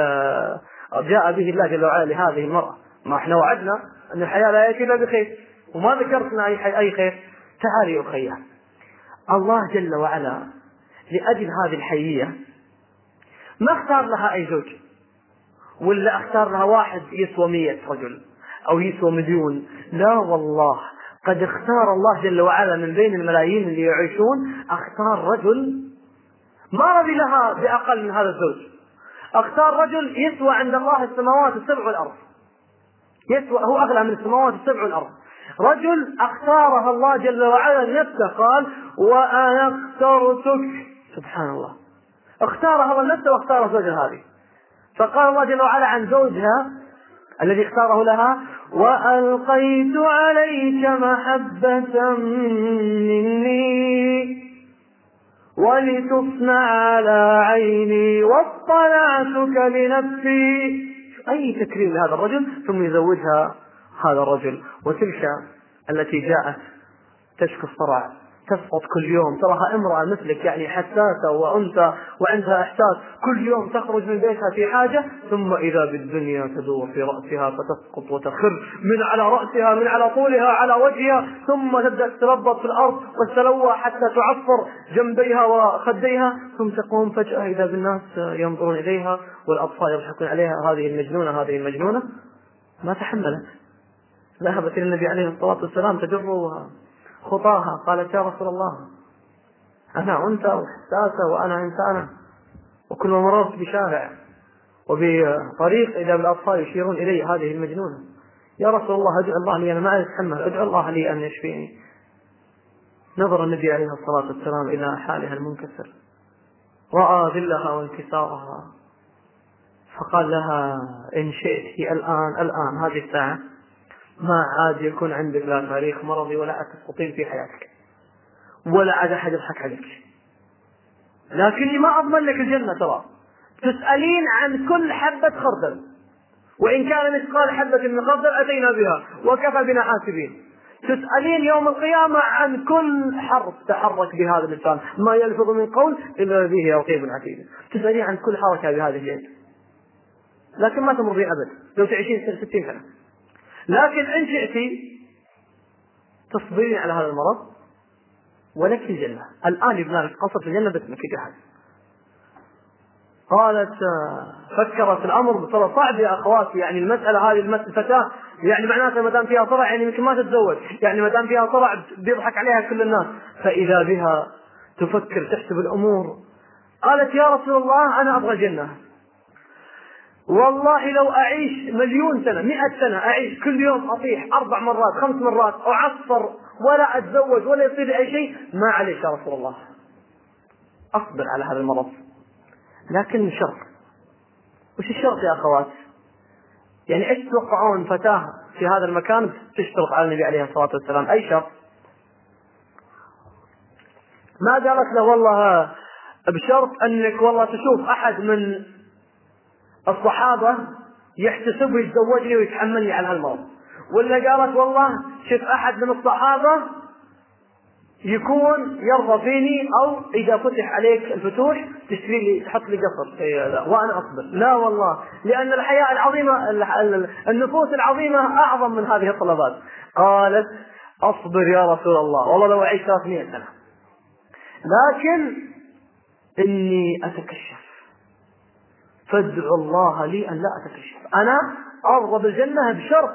جاء به الله جل وعلا لهذه المرأة؟ ما إحنا وعدنا أن الحياة لا يأتي إلا بخير وما ذكرت لنا اي أي خير. تعالي اخيها الله جل وعلا لأجل هذه الحيية ما اختار لها أي زوج؟ ولا اختار لها واحد يسوى مية رجل أو يسوى مليون؟ لا والله. قد اختار الله جل وعلا من بين الملايين اللي يعيشون أختار رجل ما رضي لها بأقل من هذا الزوج. أختار رجل يسوى عند الله السماوات السبع والأرض. يسوى هو أغلى من السماوات السبع والأرض. رجل أختارها الله جل وعلا لنفسه قال وأنا اخترتك. سبحان الله. اختارها الله لنفسه واختار زوجها هذه. فقال الله جل وعلا عن زوجها الذي اختاره لها وألقيت عليك محبة مني ولتصنع على عيني واطلعتك لنفسي. أي تكريم لهذا الرجل؟ ثم يزوجها هذا الرجل. وتلك التي جاءت تشكو الصرع. تسقط كل يوم. تراها امرأة مثلك يعني حساسة وأنثى وعندها إحساس. كل يوم تخرج من بيتها في حاجة ثم إذا بالدنيا تدور في رأسها فتسقط وتخر. من على رأسها من على طولها على وجهها ثم تبدأ تتربط في الأرض وتتلوى حتى تعفر جنبيها وخديها. ثم تقوم فجأة إذا بالناس ينظرون إليها والأطفال يضحكون عليها. هذه المجنونة هذه المجنونة ما تحملت. ذهبت إلى النبي عليه الصلاة والسلام تجرها. خطاها. قالت يا رسول الله أنا أنثى وحساسة وأنا إنسانة وكل ما مررت بشارع وبطريق إذا بالأطفال يشيرون إلي هذه المجنونة. يا رسول الله ادعو الله لي أنا ما أتحمل ادعو الله لي أن يشفيني. نظر النبي عليه الصلاة والسلام إلى حالها المنكسر. رأى ذلها وانكسارها فقال لها إن شئت الآن الآن هذه الساعة. ما عاد يكون عندك لا تاريخ مرضي ولا تستطيع في حياتك. ولا عاد أحد يضحك عليك. لكني ما أضمن لك الجنة ترى. تسألين عن كل حبة خردل. وإن كان مثقال حبة من خردل أتينا بها. وكفى بنا حاسبين. تسألين يوم القيامة عن كل حرف تحرك بهذا اللسان ما يلفظ من قول إلا لديه رقيب عتيد. تسألين عن كل حركة بهذه اليد لكن ما تمر أبد. لو تعيشين ستين سنة. لكن إن شئت تصبرين على هذا المرض ولك الجنة. الآن يبنى لك قصر في الجنة باسمك جهز قالت فكرت في الأمر ترى صعب يا اخواتي يعني المسألة هذه الفتاة يعني معناتها ما دام فيها صرع يعني يمكن ما تتزوج. يعني ما دام فيها صرع بيضحك عليها كل الناس. فإذا بها تفكر تحسب الأمور قالت يا رسول الله أنا أبغى الجنة. والله لو أعيش مليون سنة مئة سنة أعيش كل يوم أطيح أربع مرات خمس مرات أعصر ولا أتزوج ولا يصير أي شيء ما عليك يا رسول الله. أصبر على هذا المرض. لكن شرط. وش الشرط يا أخوات؟ يعني إيش تتوقعون فتاة في هذا المكان؟ تشترط على النبي عليه الصلاة والسلام؟ أي شرط؟ ما قالت له والله بشرط أنك والله تشوف أحد من الصحابة يحتسب ويتزوجني ويتحملني على هالمرض ولا قالت والله شوف أحد من الصحابة يكون يرضى فيني أو إذا فتح عليك الفتوح تشتري لي تحط لي قصر. وأنا أصبر. لا والله. لأن الحياة العظيمه النفوس العظيمة أعظم من هذه الطلبات. قالت أصبر يا رسول الله. والله لو أعيش 300 سنة. لكن إني أتكشف. فادعوا الله لي أن لا أتكشف. أنا ارضى بالجنة بشرط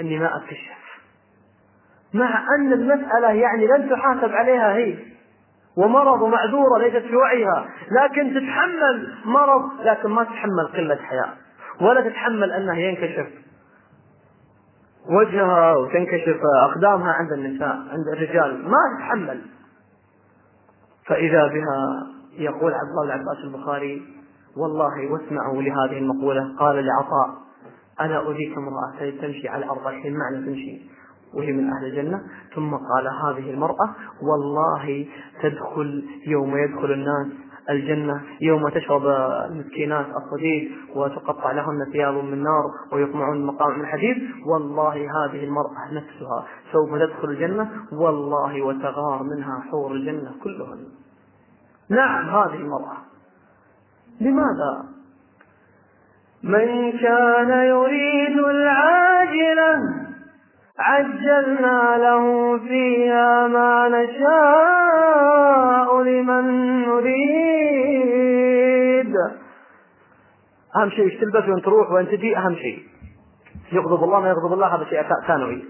أني ما أتكشف. مع أن المسألة يعني لن تحاسب عليها هي. ومرض معذورة ليست في وعيها. لكن تتحمل مرض لكن ما تتحمل قلة حياة. ولا تتحمل أنها ينكشف وجهها وتنكشف أقدامها عند النساء عند الرجال. ما تتحمل. فإذا بها يقول عبد الله بن عباس البخاري والله واسمعوا لهذه المقولة. قال لعطاء أنا أريك امرأة تمشي على الأرض الحين معنى تمشي وهي من أهل الجنة؟ ثم قال هذه المرأة والله تدخل يوم يدخل الناس الجنة يوم تشرب المسكينات الصديد وتقطع لهن ثياب من نار ويطمعون مقام من حديد والله هذه المرأة نفسها سوف تدخل الجنة. والله وتغار منها حور الجنة كلهن. نعم هذه المرأة. لماذا؟ من كان يريد العاجلة عجلنا له فيها ما نشاء لمن نريد. أهم شيء إيش تلبس وين تروح وين تجي؟ أهم شيء. يغضب الله ما يغضب الله هذا شيء ثانوي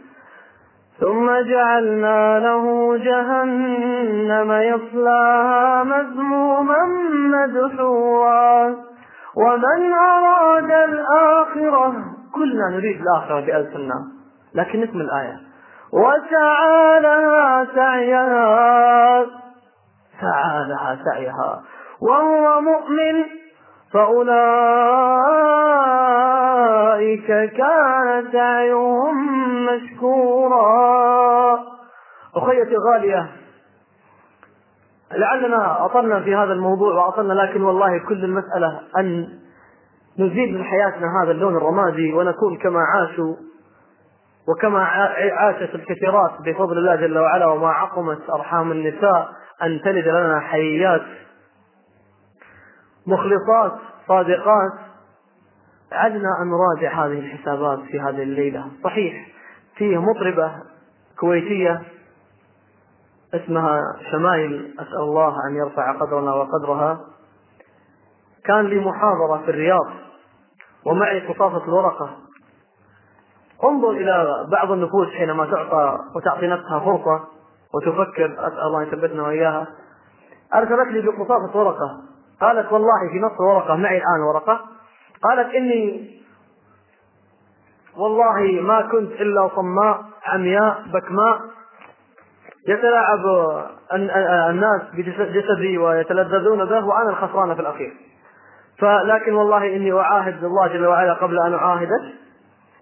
ثم جعلنا له جهنم يصلاها مذموما مدحورا. ومن أراد الآخرة كلنا نريد الآخرة بألسننا لكن اسم الآية. وسعى لها سعيها سعى لها سعيها. وهو مؤمن فأولئك كان سعيهم مشكورا. أخيتي الغالية لعلنا أطلنا في هذا الموضوع وأطلنا لكن والله كل المسألة أن نزيد من حياتنا هذا اللون الرمادي ونكون كما عاشوا وكما عاشت الكثيرات بفضل الله جل وعلا وما عقمت أرحام النساء أن تلد لنا حييات مخلصات صادقات. عدنا أن نراجع هذه الحسابات في هذه الليلة. صحيح فيه مطربة كويتية اسمها شمايل أسأل الله أن يرفع قدرنا وقدرها. كان لي محاضرة في الرياض ومعي قصاصه الورقة. انظر إلى بعض النفوس حينما تعطى وتعطي نفسها فرصة وتفكر. أسأل الله يثبتنا وإياها. أرسلت لي بقصاصة ورقة. قالت والله في نص ورقة معي الآن ورقة. قالت إني والله ما كنت إلا صماء عمياء بكماء. يتلاعب الناس بجسدي ويتلذذون به وأنا الخسران في الأخير. فلكن والله إني أعاهد الله جل وعلا قبل أن أعاهدك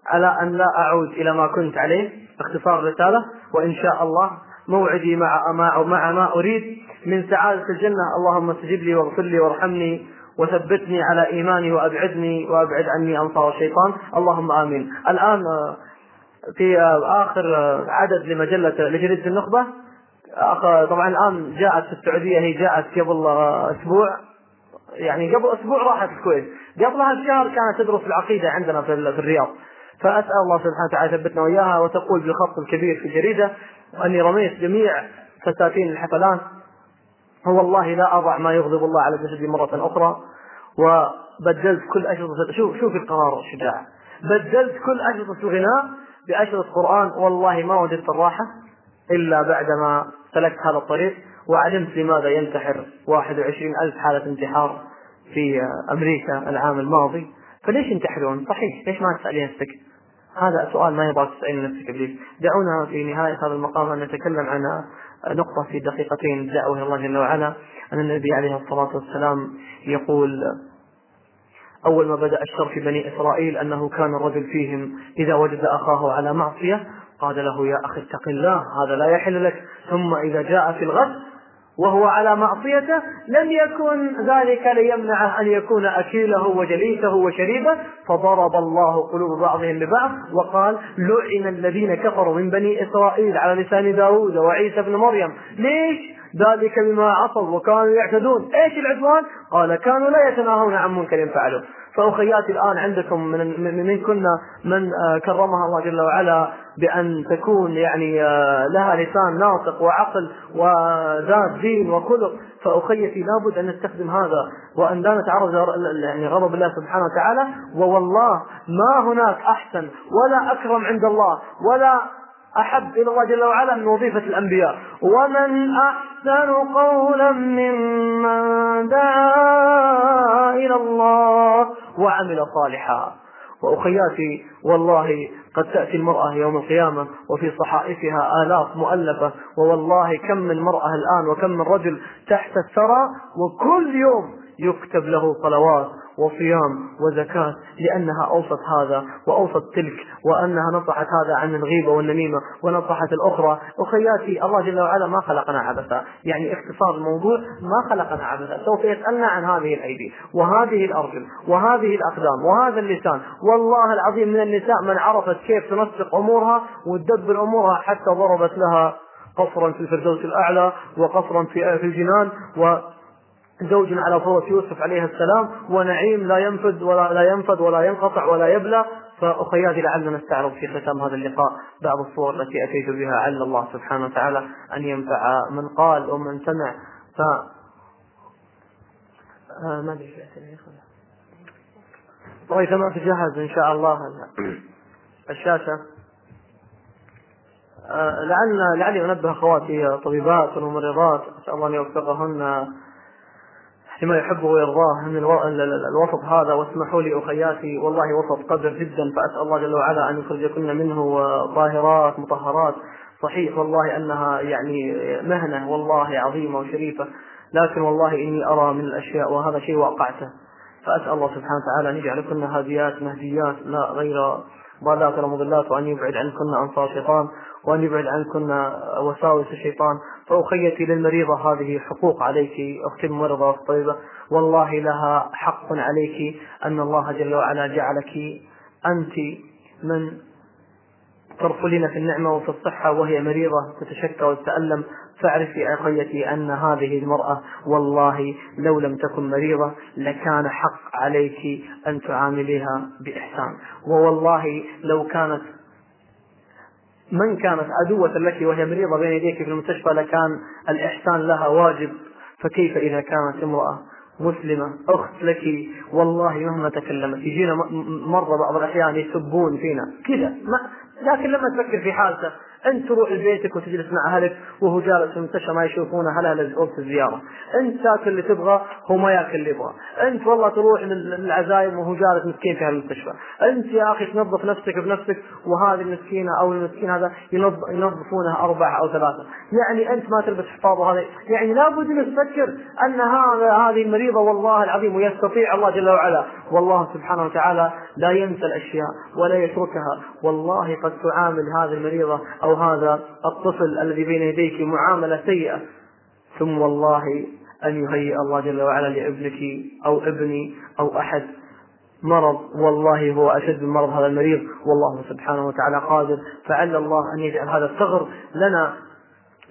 على أن لا أعود إلى ما كنت عليه باختصار الرسالة وإن شاء الله موعدي مع ما مع ما أريد. من سعادة الجنة اللهم استجب لي واغفر لي وارحمني وثبتني على إيماني وأبعدني وأبعد عني أنصار الشيطان. اللهم آمين. الآن في آخر عدد لمجلة لجريدة النخبة. طبعا الآن جاءت في السعودية هي جاءت قبل أسبوع. يعني قبل أسبوع راحت الكويت. قبلها بشهر كانت تدرس العقيدة عندنا في الرياض. فأسأل الله سبحانه وتعالى يثبتنا وإياها وتقول بالخط الكبير في الجريدة أني رميت جميع فساتين الحفلات والله لا أضع ما يغضب الله على جسدي مرة أخرى. وبدلت كل أشرطة شوف شوف القرار والشجاعة بدلت كل أشرطة الغناء بأشرطة قرآن. والله ما وجدت الراحة إلا بعدما سلكت هذا الطريق وعلمت لماذا ينتحر 21 ألف حالة انتحار في أمريكا العام الماضي. فليش ينتحرون؟ صحيح ليش ما تسألي نفسك؟ هذا سؤال ما يبغى تسألين نفسك إبليس دعونا في نهاية هذا المقام أن نتكلم عن نقطة في دقيقتين الدعوة إلى الله جل وعلا. أن النبي عليه الصلاة والسلام يقول أول ما بدأ الشر في بني إسرائيل أنه كان الرجل فيهم إذا وجد أخاه على معصية قال له يا أخي اتق الله هذا لا يحل لك. ثم إذا جاء في الغد وهو على معصيته لم يكن ذلك ليمنعه أن يكون أكيله وجليسه وشريبه. فضرب الله قلوب بعضهم ببعض وقال لعن الذين كفروا من بني إسرائيل على لسان داود وعيسى بن مريم. ليش؟ ذلك بما عصوا وكانوا يعتدون. إيش العدوان؟ قال كانوا لا يتناهون عن منكر فعلوا. فأخياتي الآن عندكم من من كنا من آه، كرمها الله جل وعلا بأن تكون يعني آه، لها لسان ناطق وعقل وذات دين وخلق. فأخيتي لابد أن نستخدم هذا وأن لا نتعرض يعني غضب الله سبحانه وتعالى. ووالله ما هناك أحسن ولا أكرم عند الله ولا أحب إلى الله جل وعلا من وظيفة الأنبياء. ومن أحسن قولا ممن دعا إلى الله وعمل صالحا. وأخياتي والله قد تأتي المرأة يوم القيامة وفي صحائفها آلاف مؤلفة ووالله كم من مرأة الآن وكم من رجل تحت الثرى وكل يوم يكتب له صلوات وصيام وزكاة لأنها أوصت هذا وأوصت تلك وأنها نصحت هذا عن الغيبة والنميمة ونصحت الأخرى. أخياتي الله جل وعلا ما خلقنا عبثا. يعني اختصار الموضوع ما خلقنا عبثا. سوف يسألنا عن هذه الأيدي وهذه الأرجل وهذه الأقدام وهذا اللسان. والله العظيم من النساء من عرفت كيف تنسق أمورها وتدبر أمورها حتى ضربت لها قصرا في الفردوس الأعلى وقصرا في الجنان و زوج على صورة يوسف عليه السلام ونعيم لا ينفد ولا لا ينفد ولا ينقطع ولا يبلى. فأخياتي لعلنا نستعرض في ختام هذا اللقاء بعض الصور التي أتيت بها عل الله سبحانه وتعالى أن ينفع من قال ومن سمع. ف آه ما أدري طيب ما تجهز إن شاء الله. الشاشة. آه لعل لعلي أنبه أخواتي طبيبات وممرضات أسأل الله أن يوفقهن. لما يحبه ويرضاه من الوسط هذا واسمحوا لي أخياتي والله وسط قدر جدا فأسأل الله جل وعلا أن يخرجكن منه طاهرات مطهرات. صحيح والله أنها يعني مهنة والله عظيمة وشريفة لكن والله إني أرى من الأشياء وهذا شيء وقعته. فأسأل الله سبحانه وتعالى أن يجعلكن هاديات مهديات لا غير ضالات ولا مضلات وأن يبعد عنكن أنصار الشيطان وأن يبعد عنكن وساوس الشيطان. فأخيتي للمريضة هذه حقوق عليك أختي الممرضة والطبيبة والله لها حق عليك أن الله جل وعلا جعلك أنت من ترفلين في النعمة وفي الصحة وهي مريضة تتشكى وتتألم. فاعرفي أخيتي أن هذه المرأة والله لو لم تكن مريضة لكان حق عليك أن تعامليها بإحسان. ووالله لو كانت من كانت عدوة لك وهي مريضة بين يديك في المستشفى لكان الإحسان لها واجب. فكيف إذا كانت امرأة مسلمة أخت لك والله مهما تكلمت. يجينا مرة بعض الأحيان يسبون فينا كذا. لكن لما تفكر في حالته أنت تروح لبيتك وتجلس مع أهلك وهو جالس في المستشفى ما يشوفونه هلا وقت الزيارة، أنت تاكل اللي تبغى هو ما ياكل اللي يبغى، أنت والله تروح للعزايم وهو جالس مسكين في المستشفى، أنت يا أخي تنظف نفسك بنفسك وهذه المسكينة أو المسكين هذا ينظفونها أربعة أو ثلاثة، يعني أنت ما تلبس حفاظ وهذا يعني لابد انك تفكر أن هذا هذه المريضة والله العظيم ويستطيع الله جل وعلا، والله سبحانه وتعالى لا ينسى الأشياء ولا يتركها، والله قد تعامل هذه المريضة أو هذا الطفل الذي بين يديك معاملة سيئة. ثم والله أن يهيئ الله جل وعلا لابنك أو ابني أو أحد. مرض والله هو أشد من مرض هذا المريض. والله سبحانه وتعالى قادر. فعل الله أن يجعل هذا الثغر لنا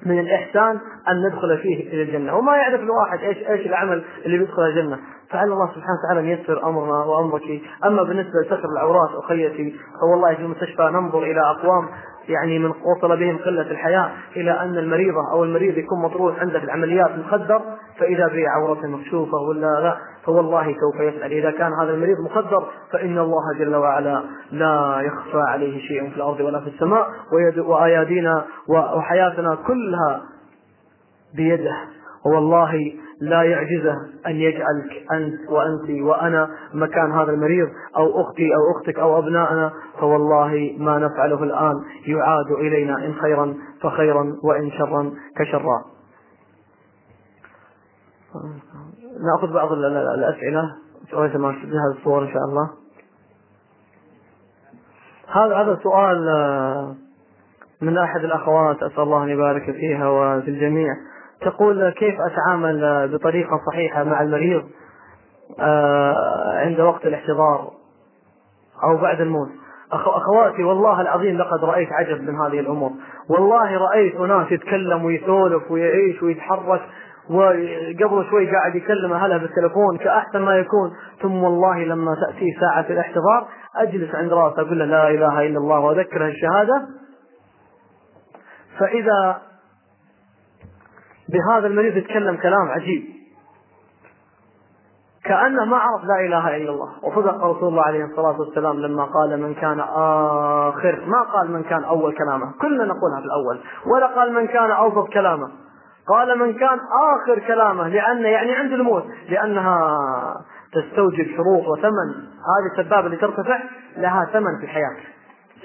من الإحسان أن ندخل فيه إلى الجنة. وما يعرف الواحد إيش إيش العمل اللي بيدخل الجنة. فعل الله سبحانه وتعالى أن ييسر أمرنا وأمرك. أما بالنسبة لستر العورات أخيتي فوالله في المستشفى ننظر إلى أقوام يعني من وصل بهم قلة الحياة إلى أن المريضة أو المريض يكون مطروح عنده في العمليات مخدر فإذا به عورته مكشوفة ولا لا فوالله سوف يسأل. إذا كان هذا المريض مخدر فإن الله جل وعلا لا يخفى عليه شيء في الأرض ولا في السماء وأيادينا وحياتنا كلها بيده. والله لا يعجزه أن يجعلك أنت وأنت وأنا مكان هذا المريض أو أختي أو أختك أو أبنائنا فوالله ما نفعله الآن يعاد إلينا إن خيرا فخيرا وإن شرا كشرا. نأخذ بعض الأسئلة. وليس ما هذا الصور إن شاء الله. هذا هذا سؤال آه، من أحد الأخوات أسأل الله أن يبارك فيها وفي الجميع. تقول كيف أتعامل بطريقة صحيحة مع المريض آه، عند وقت الاحتضار أو بعد الموت؟ أخواتي والله العظيم لقد رأيت عجب من هذه الأمور. والله رأيت أناس يتكلم ويسولف ويعيش ويتحرك وقبل شوي قاعد يكلم أهلها بالتلفون كأحسن ما يكون. ثم والله لما تأتي ساعة الاحتضار أجلس عند رأسه أقول له لا إله إلا الله وأذكره الشهادة. فإذا بهذا المريض يتكلم كلام عجيب. كأنه ما عرف لا إله إلا الله. وصدق رسول الله عليه الصلاة والسلام لما قال من كان آخر. ما قال من كان أول كلامه. كلنا نقولها في الأول. ولا قال من كان أوسط كلامه. قال من كان آخر كلامه. لأن يعني عند الموت. لأنها تستوجب شروط وثمن. هذه السبابة اللي ترتفع لها ثمن في الحياة.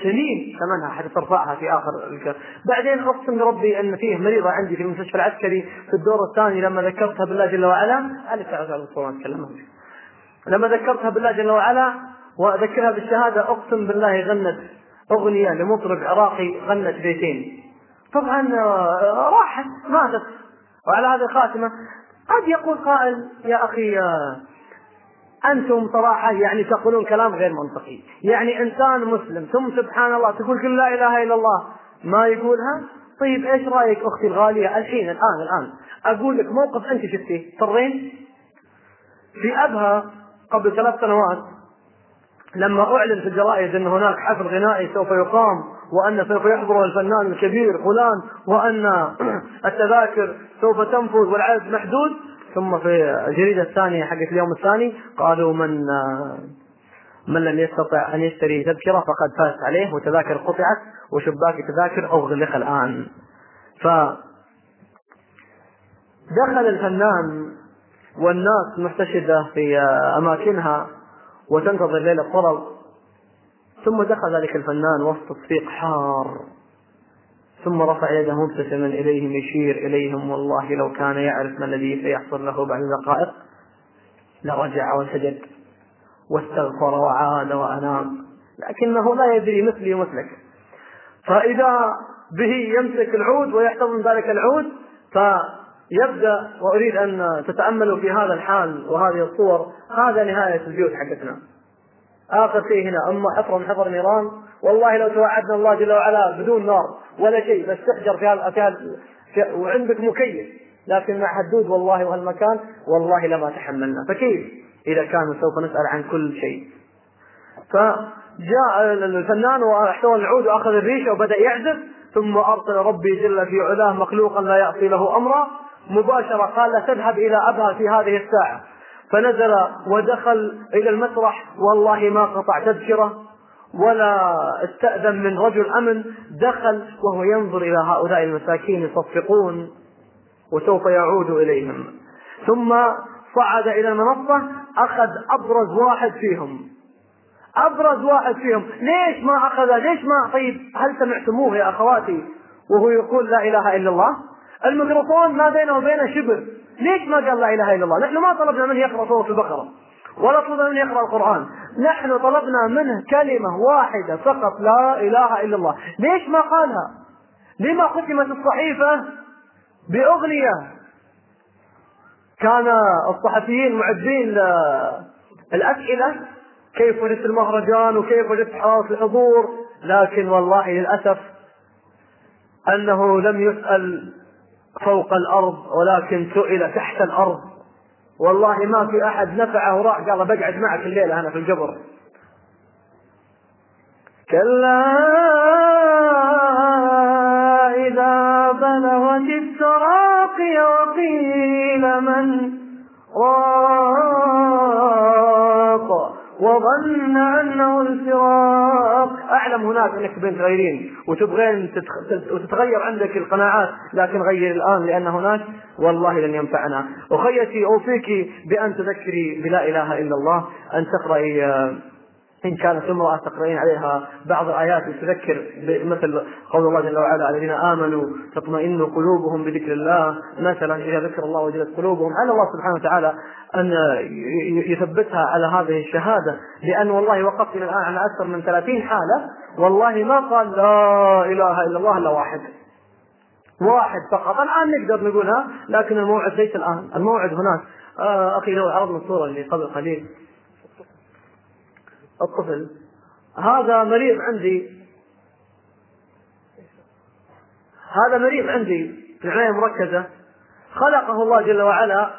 سنين ثمنها حتى ترفعها في آخر الكلام. بعدين أقسم بربي أن فيه مريضة عندي في المستشفى العسكري في الدور الثاني لما ذكرتها بالله جل وعلا تعرف على الصورة اتكلم لما ذكرتها بالله جل وعلا وأذكرها بالشهادة أقسم بالله غنت أغنية لمطرب عراقي غنت بيتين. طبعا آه، راحت ماتت. وعلى هذه الخاتمة قد يقول قائل يا أخي آه، أنتم صراحة يعني تقولون كلام غير منطقي، يعني إنسان مسلم ثم سبحان الله تقول كل لا إله إلا الله ما يقولها؟ طيب إيش رأيك أختي الغالية؟ الحين الآن الآن. أقول لك موقف أنت شفتيه. ترين؟ في أبها قبل ثلاث سنوات لما أعلن في الجرائد إن هناك حفل غنائي سوف يقام وأن سوف يحضر الفنان الكبير فلان وأن [CLEARS THROAT] التذاكر سوف تنفذ والعدد محدود ثم في الجريدة الثانية حقت اليوم الثاني قالوا من من لم يستطع أن يشتري تذكرة فقد فاز عليه وتذاكر قطعت وشباك التذاكر أغلق الآن. ف دخل الفنان والناس محتشدة في أماكنها وتنتظر ليلة طرب ثم دخل ذلك الفنان وسط تصفيق حار. ثم رفع يده مبتسما إليهم يشير إليهم والله لو كان يعرف ما الذي سيحصل له بعد دقائق لرجع وسجد واستغفر وعاد وأناب. لكنه لا يدري مثلي ومثلك. فإذا به يمسك العود ويحتضن ذلك العود فيبدأ وأريد أن تتأملوا في هذا الحال وهذه الصور هذا نهاية البيوت حقتنا. آخر شيء هنا أما حفر من حفر نيران والله لو توعدنا الله جل وعلا بدون نار ولا شيء بس تحجر في هذا وعندك مكيف. لكن مع حدود والله وهالمكان والله لما تحملنا. فكيف؟ إذا كان سوف نسأل عن كل شيء. فجاء الفنان واحتوى العود وأخذ الريشه وبدأ يعزف ثم أرسل ربي جل في علاه مخلوقا لا يعصي له أمرا. مباشرة قال تذهب إلى أبها في هذه الساعة. فنزل ودخل إلى المسرح والله ما قطع تذكرة ولا استأذن من رجل أمن دخل وهو ينظر إلى هؤلاء المساكين يصفقون وسوف يعود إليهم. ثم صعد إلى المنصة أخذ أبرز واحد فيهم. أبرز واحد فيهم. ليش ما أخذ؟ ليش ما؟ طيب هل سمعتموه يا أخواتي؟ وهو يقول لا إله إلا الله. الميكروفون ما بينه وبينه شبر. ليش ما قال لا إله إلا الله؟ نحن ما طلبنا منه يقرأ سورة البقرة. ولا طلبنا منه يقرأ القرآن. نحن طلبنا منه كلمة واحدة فقط لا إله إلا الله. ليش ما قالها؟ لما ختمت الصحيفة بأغنية. كان الصحفيين معدين الأسئلة. كيف وجدت المهرجان وكيف وجدت حرارة الحضور؟ لكن والله للأسف أنه لم يسأل فوق الأرض ولكن سئل تحت الأرض. والله ما في أحد نفعه وراح قال بقعد معك الليلة أنا في القبر كلا إذا بلغت التراقي وقيل من راق وظن أنه الفراق. أعلم هناك أنك بين تغيرين وتبغين وتتغير عندك القناعات لكن غير الآن لأن هناك والله لن ينفعنا. أخيتي أوصيك بأن تذكري بلا إله إلا الله أن تقرأي إن كانت امرأة تقرأين عليها بعض الآيات تذكر مثل قول الله جل وعلا الذين آمنوا تطمئن قلوبهم بذكر الله. مثلا إذا ذكر الله وجلت قلوبهم على الله سبحانه وتعالى أن يثبتها على هذه الشهادة لأن والله وقفت إلى الآن على أكثر من ثلاثين حالة والله ما قال لا إله إلا الله إلا واحد. واحد فقط. الآن نقدر نقولها لكن الموعد ليس الآن. الموعد هناك. آه أخي لو عرضنا الصورة اللي قبل قليل. الطفل. هذا مريض عندي. هذا مريض عندي. في العناية المركزة خلقه الله جل وعلا.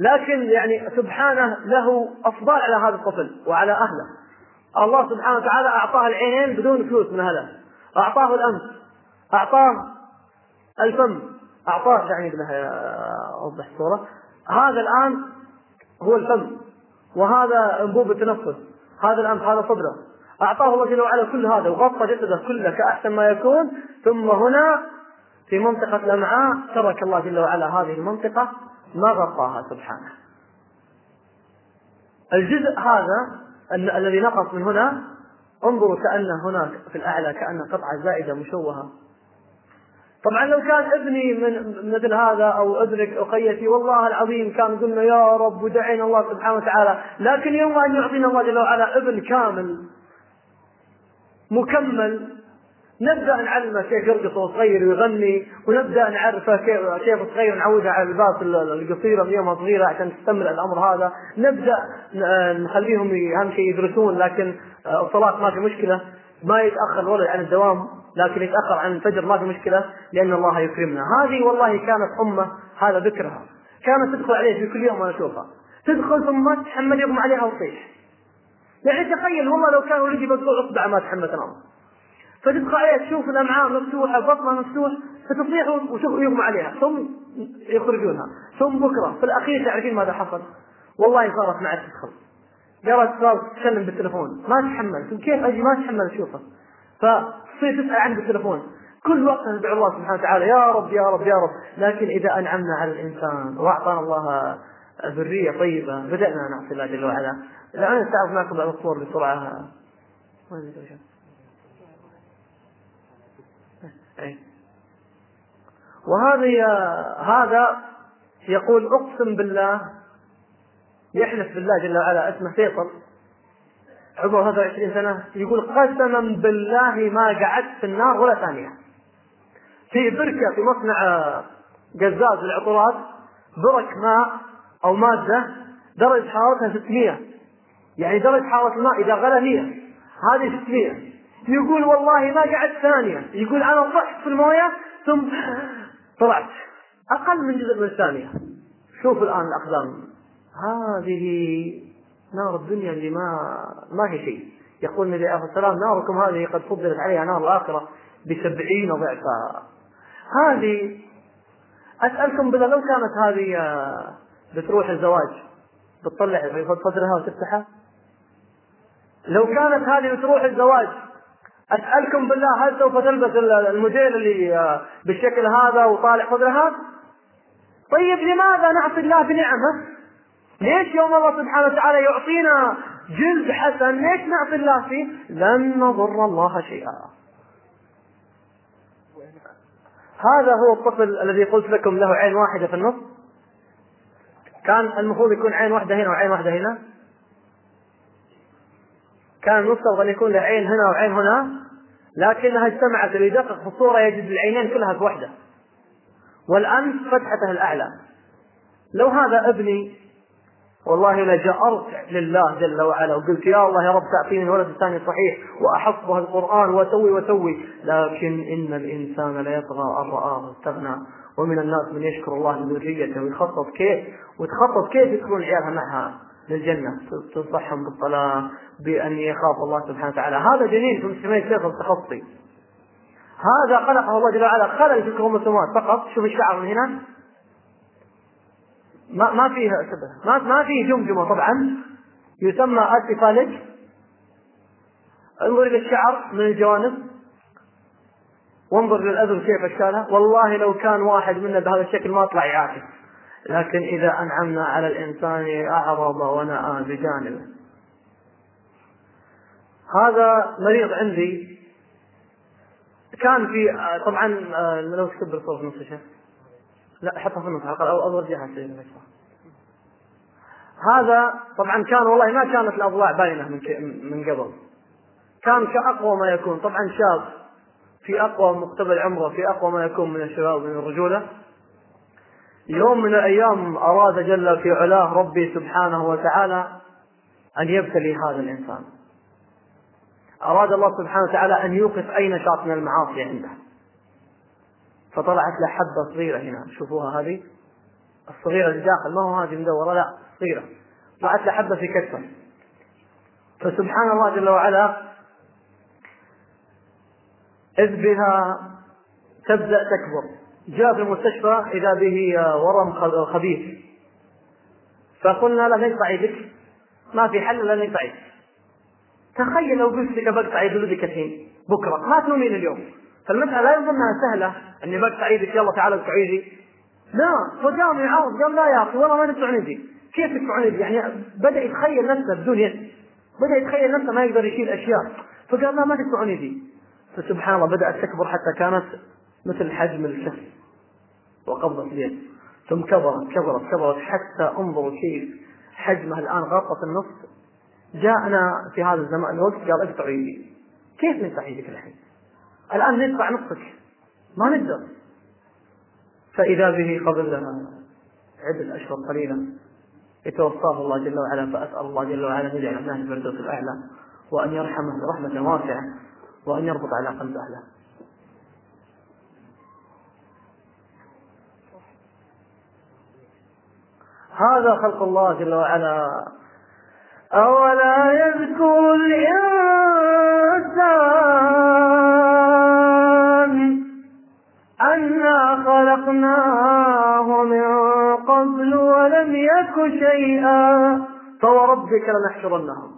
لكن يعني سبحانه له أفضال على هذا الطفل وعلى أهله. الله سبحانه وتعالى أعطاه العينين بدون فلوس من هذا أعطاه الأنف أعطاه الفم. أعطاه يعني أوضح الصورة. هذا الآن هو الفم. وهذا أنبوب التنفس هذا الأنف هذا صدره. أعطاه الله جل وعلا كل هذا وغطى جسده كله كأحسن ما يكون. ثم هنا في منطقة الأمعاء ترك الله جل وعلا هذه المنطقة ما غطاها سبحانه. الجزء هذا الذي نقص من هنا انظروا كأن هناك في الأعلى كأن قطعة زائدة مشوهة. طبعا لو كان ابني من مثل هذا أو ابنك أخيتي والله العظيم كان قلنا يا رب ودعينا الله سبحانه وتعالى. لكن يوم ان يعطينا الله جل وعلا ابن كامل مكمل نبدأ نعلمه كيف يرقص وصغير ويغني ونبدأ نعرفه كيف كيف صغير نعوده على اللباس القصيرة من يومها صغيرة عشان تستمر الأمر هذا. نبدأ نخليهم اهم شيء يدرسون لكن الصلاة ما في مشكلة ما يتأخر الولد عن الدوام. لكن يتأخر عن الفجر ما في مشكلة لأن الله يكرمنا. هذه والله كانت أمة هذا ذكرها. كانت تدخل عليه في كل يوم أنا أشوفها. تدخل ثم تحمل يغمى عليها وتصيح يعني تخيل والله لو كان ولدي بقول أصبع ما تحمل تنام. فتدخل عليها تشوف الامعاء مفتوحة بطنها مفتوح فتصيح وشوف يغمى عليها. ثم يخرجونها. ثم بكرة في الأخير تعرفين ماذا حصل؟ والله صارت معك تدخل. قالت صارت تتكلم بالتليفون ما تحمل. كيف أجي؟ ما تحمل اشوفه تصير تسأل عنه بالتلفون كل وقت ندعو الله سبحانه وتعالى. يا رب يا رب يا رب. لكن إذا أنعمنا على الإنسان وأعطانا الله ذرية طيبة بدأنا نعصي الله جل وعلا. الآن نستعرض معكم بعض الصور بسرعة. وهذا هذا يقول أقسم بالله يحلف بالله جل وعلا. اسمه فيصل. عمره 23 سنة يقول قسما بالله ما قعدت في النار ولا ثانية. في بركة في مصنع قزاز العطورات برك ماء أو مادة درجة حرارتها 600 يعني درجة حرارة الماء إذا غلى 100 هذه 600 يقول والله ما قعدت ثانية. يقول أنا طحت في الموية ثم طلعت. أقل من جزء من الثانية. شوف الآن الأقدام. هذه نار الدنيا اللي ما ما هي شيء. يقول النبي عليه والسلام ناركم هذه قد فضلت عليها نار الآخرة بسبعين ضعفا. هذه أسألكم بالله لو كانت هذه آه، بتروح الزواج بتطلع صدرها وتفتحها؟ لو كانت هذه بتروح الزواج أسألكم بالله هل سوف تلبس الموديل اللي آه، بالشكل هذا وطالع صدرها؟ طيب لماذا نعصي الله بنعمة؟ ليش يوم الله سبحانه وتعالى يعطينا جلد حسن؟ ليش نعطي الله فيه؟ لن نضر الله شيئا. هذا هو الطفل الذي قلت لكم له عين واحدة في النص. كان المفروض يكون عين واحدة هنا وعين واحدة هنا. كان المفترض أن يكون له عين هنا وعين هنا لكنها اجتمعت اللي يدقق في الصورة يجد العينين كلها في واحدة والأنف فتحته الأعلى. لو هذا ابني والله لجأرت لله جل وعلا. وقلت يا الله يا رب تعطيني الولد الثاني صحيح وأحفظه القرآن وأسوي وأسوي. لكن إن الإنسان ليطغى أن رآه استغنى. ومن الناس من يشكر الله لذريته. ويخطط كيف وتخطط كيف يدخلون عيالها معها للجنة. تنصحهم بالصلاة بأن يخاف الله سبحانه وتعالى. هذا جنين في مسلمين كيف التخطي هذا خلقه الله جل وعلا. خلل في الكروموسومات فقط. شوف الشعر من هنا. ما ما فيه ما ما فيه جمجمة طبعا. يسمى ارتفالج انظر إلى الشعر من الجوانب. وانظر للأذن كيف اشكالها والله لو كان واحد منا بهذا الشكل ما طلع يعاكس لكن إذا أنعمنا على الإنسان أعرض ونأى بجانبه. هذا مريض عندي. كان في طبعا لو تكبر صوت نص شيخ لا حطها في النص أو أو أرجعها هذا طبعا كان والله ما كانت الأضلاع باينة من من قبل. كان كأقوى ما يكون. طبعا شاب في أقوى مقتبل عمره في أقوى ما يكون من الشباب من الرجوله يوم من الأيام أراد جل في علاه ربي سبحانه وتعالى أن يبتلي هذا الإنسان. أراد الله سبحانه وتعالى أن يوقف أي نشاط من المعاصي عنده. فطلعت له حبة صغيرة هنا. شوفوها هذه. الصغيرة اللي داخل ما هو هذه مدورة؟ لا صغيرة. طلعت له حبة في كتفه. فسبحان الله جل وعلا إذ بها تبدأ تكبر. جاء في المستشفى إذا به ورم خبيث. فقلنا له نقطع يدك ما في حل إلا نقطع يدك تخيل لو قلت لك بقطع يد الحين بكرة. ما تلومين اليوم. فالمسألة لا يظن أنها سهلة إني بقطع يدك يلا تعال اقطع يدي لا فقام يعاود قال لا يا أخي والله ما تقطعون يدي كيف تقطعون يدي يعني بدأ يتخيل نفسه بدون يد بدأ يتخيل نفسه ما يقدر يشيل أشياء. فقال لا ما تقطعون يدي فسبحان الله بدأت تكبر حتى كانت مثل حجم الكف وقبضة اليد. ثم كبرت كبرت كبرت حتى انظروا كيف حجمها الآن غطت النص. جاءنا في هذا الزمان الوقت قال اقطع يدي كيف نقطع يدك الحين؟ الآن ندفع نصك. ما نقدر. فإذا به قبل عدة أشهر قليلة يتوفاه الله جل وعلا فأسأل الله جل وعلا أن يجعل في الفردوس الأعلى وأن يرحمه برحمة واسعة وأن يربط على قلب أهله. هذا خلق الله جل وعلا. أولا يذكر الإنسان أنا خلقناه من قبل ولم يك شيئا. فوربك لنحشرنهم.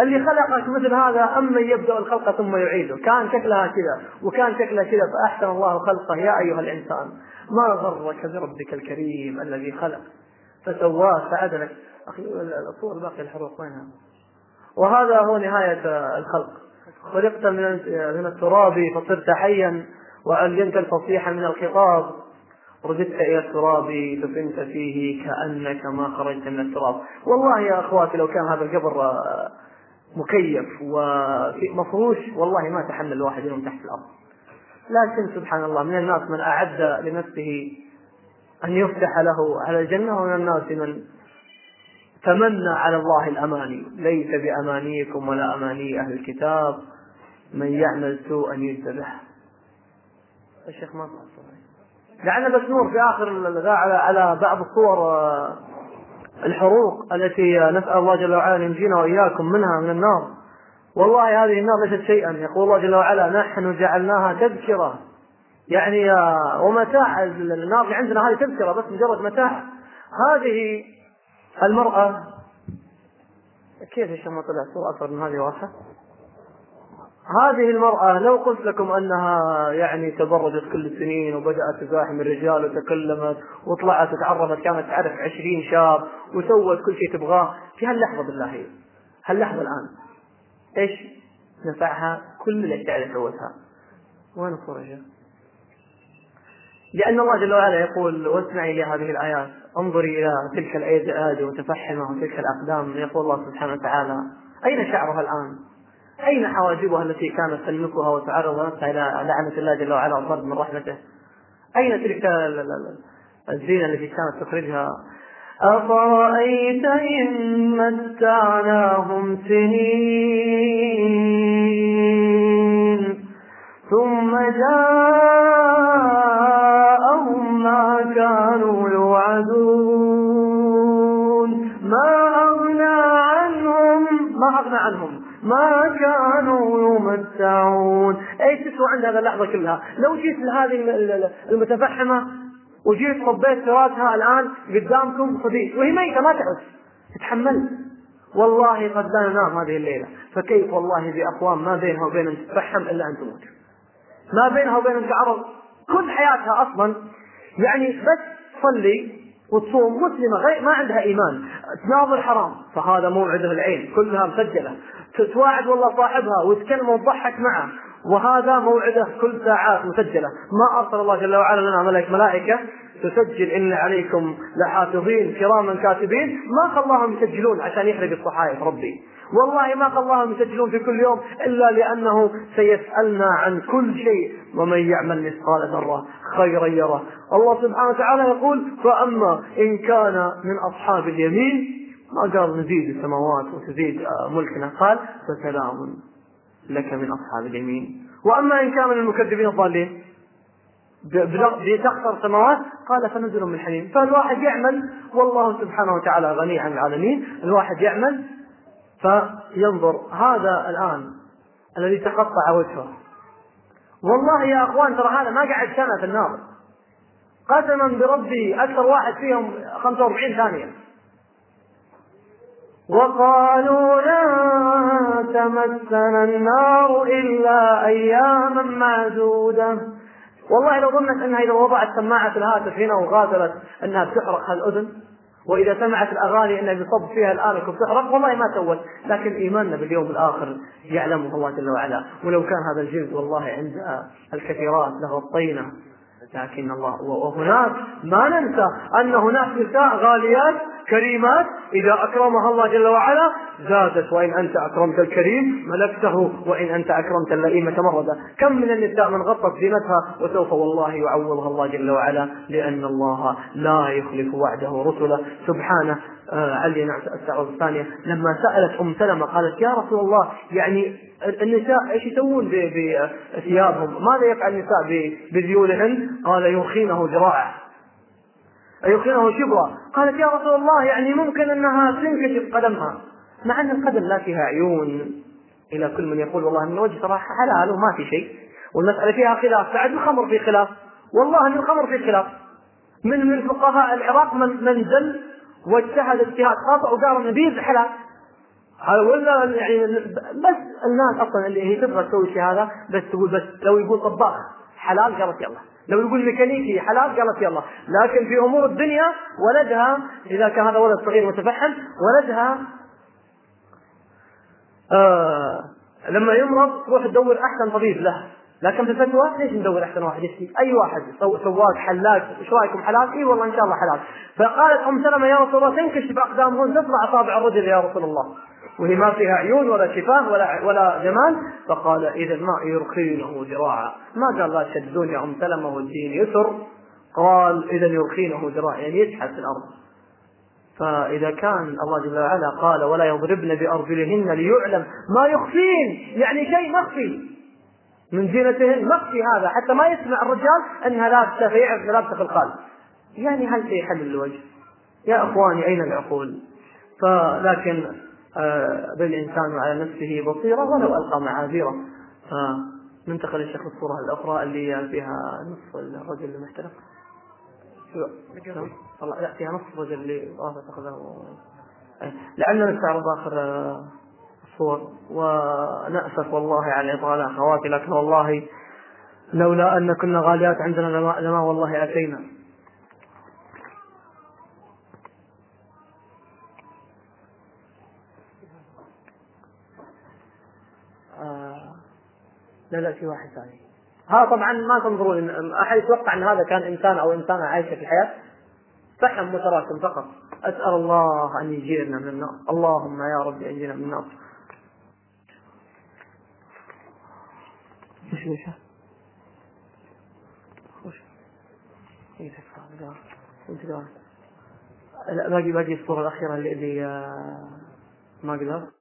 اللي خلقك مثل هذا أما يبدأ الخلق ثم يعيده. كان شكلها كذا وكان شكلها كذا فأحسن الله خلقه. يا أيها الإنسان ما غرك بربك الكريم الذي خلق؟ فسواه فعدلك أخي الصور الباقية الحروف وينها؟ وهذا هو نهاية الخلق. خلقت من التراب فصرت حيا. وعلمت الفصيح من الخطاب. رددت إلى التراب دفنت فيه كأنك ما خرجت من التراب. والله يا أخواتي لو كان هذا القبر مكيف ومفروش والله ما تحمل الواحد يوم تحت الأرض. لكن سبحان الله من الناس من أعد لنفسه أن يفتح له على الجنة ومن الناس من تمنى على الله الأماني. ليس بأمانيكم ولا أماني أهل الكتاب. من يعمل سوءا يجزى به. الشيخ ما لعل بس نور في آخر على على بعض الصور الحروق التي نسأل الله جل وعلا أن ينجينا وإياكم منها من النار. والله هذه النار ليست شيئا يقول الله جل وعلا نحن جعلناها تذكرة. يعني ومتاع النار اللي عندنا هذه تذكرة بس مجرد متاع. هذه المرأة كيف يا شيخ ما طلع صورة أكبر من هذه واضحة؟ هذه المرأة لو قلت لكم أنها يعني تبرجت كل السنين وبدأت تزاحم الرجال وتكلمت وطلعت وتعرفت كانت تعرف عشرين شاب وسوت كل شيء تبغاه في هاللحظة بالله هاللحظة الآن إيش؟ نفعها كل الأشياء اللي سوتها وين يا لأن الله جل وعلا يقول واسمعي لهذه الآيات انظري إلى تلك الأيدي وتفحمه وتلك الأقدام يقول الله سبحانه وتعالى. أين شعرها الآن؟ أين حواجبها التي كانت تلمسها وتعرض نفسها إلى لعنة الله جل وعلا وطرد من رحمته؟ أين تلك الزينة التي كانت تخرجها؟ أفرأيت إن متعناهم سنين ثم جاءهم ما كانوا يمتعون. إيش تسوى عند هذه اللحظة كلها. لو جيت لهذه المتفحمة وجيت ربيت فراشها الآن قدامكم صديق وهي ميتة ما تعرف. تتحمل. والله قد لا ننام هذه الليلة. فكيف والله بأقوام ما بينها وبين أن تتفحم إلا أن تموت؟ ما بينها وبين أن تعرض كل حياتها أصلا يعني بس تصلي وتصوم مسلمة غير ما عندها إيمان. تناظر حرام. فهذا موعده العين. كلها مسجلة. تواعد والله صاحبها وتكلم وتضحك معه. وهذا موعده كل ساعات مسجلة. ما أرسل الله جل وعلا لنا ملك ملائكة تسجل إن عليكم لحافظين كراما كاتبين. ما خلاهم يسجلون عشان يحرق الصحائف ربي. والله ما خلاهم يسجلون في كل يوم إلا لأنه سيسألنا عن كل شيء. ومن يعمل مثقال ذرة خيرا يره. الله سبحانه وتعالى يقول فأما إن كان من أصحاب اليمين ما قال نزيد السماوات وتزيد ملكنا. قال فسلام لك من أصحاب اليمين. وأما إن كان من المكذبين الضالين بتخسر سماوات قال فنزل من حميم فالواحد يعمل والله سبحانه وتعالى غني عن العالمين. الواحد يعمل فينظر هذا الآن الذي تقطع وجهه. والله يا أخوان ترى هذا ما قعد سنة في النار. قسما بربي أكثر واحد فيهم 45 ثانية. وقالوا لن تمسنا النار إلا أياما معدودة. والله لو ظنت أنها إذا وضعت سماعة الهاتف هنا وغادرت أنها بتحرق هالأذن وإذا سمعت الأغاني أنها بيصب فيها الآلة وبتحرق والله ما سوت. لكن إيماننا باليوم الآخر يعلمه الله جل وعلا. ولو كان هذا الجلد والله عند الكثيرات لغطينا لكن الله وهناك ما ننسى أن هناك نساء غاليات كريمات إذا أكرمها الله جل وعلا زادت. وإن أنت أكرمت الكريم ملكته وإن أنت أكرمت اللئيم تمردا كم من النساء من غطت زينتها وسوف والله يعوضها الله جل وعلا لأن الله لا يخلف وعده رسله. سبحانه علي نعم السعود الثانية لما سألت أم سلمة قالت يا رسول الله يعني النساء إيش يسوون بثيابهم؟ ماذا يفعل النساء بذيولهن؟ قال يرخينه ذراع يرخينه شبرا. قالت يا رسول الله يعني ممكن أنها تنكشف قدمها مع أن القدم لا فيها عيون. إلى كل من يقول والله من وجه صراحة حلال وما في شيء. والمسألة فيها خلاف بعد الخمر في خلاف. والله من الخمر في خلاف. من من فقهاء العراق من من دل واجتهد اجتهاد خاطئ وقال النبيذ حلال ولا يعني بس الناس أصلا اللي هي تبغى تسوي شيء هذا بس تقول بس لو يقول طباخ حلال قالت يلا. لو يقول ميكانيكي حلال قالت يلا. لكن في أمور الدنيا ولدها إذا كان هذا ولد صغير متفحم ولدها آه لما يمرض تروح تدور أحسن طبيب له. لكن في الفتوى ليش ندور احسن واحد؟ يفتي؟ أي واحد؟ سواق حلاق إيش رأيكم؟ حلال؟ إي والله إن شاء الله حلال. فقالت أم سلمة يا رسول الله تنكشف اقدامهن تطلع أصابع الرجل يا رسول الله. وهي ما فيها عيون ولا شفاه ولا ولا جمال. فقال إذا الماء يرخينه ذراعا. ما قال لا تشدون يا أم سلمة والدين يسر. قال إذا يرخينه ذراعا. يعني يشحت في الأرض. فإذا كان الله جل وعلا قال ولا يضربن بأرجلهن ليعلم ما يخفين. يعني شيء مخفي من زينتهن مخفي هذا حتى ما يسمع الرجال أنها لابسة فيعرف لابسة في القلب يعني هل شيء حل الوجه يا أخواني أين العقول؟ فلكن آه بالإنسان على نفسه بصيرة ولو ألقى معاذيره. فننتقل الشيخ الصورة الأخرى اللي فيها نصف الرجل المحترق والله لا فيها نص الرجل اللي تاخذه لعلنا نستعرض آخر الصور ونأسف والله على إطالة أخواتي لكن والله لولا أن كنا غاليات عندنا لما, لما والله أتينا. لا لا في واحد ثاني. ها طبعا ما تنظرون أحد يتوقع إن هذا كان إنسان أو إنسانة عايشة في الحياة؟ فحم متراكم فقط. أسأل الله أن يجيرنا من النار. اللهم يا رب انجنا من النار. إيش خوش لا باقي باقي الصورة الأخيرة اللي, اللي ما أقدر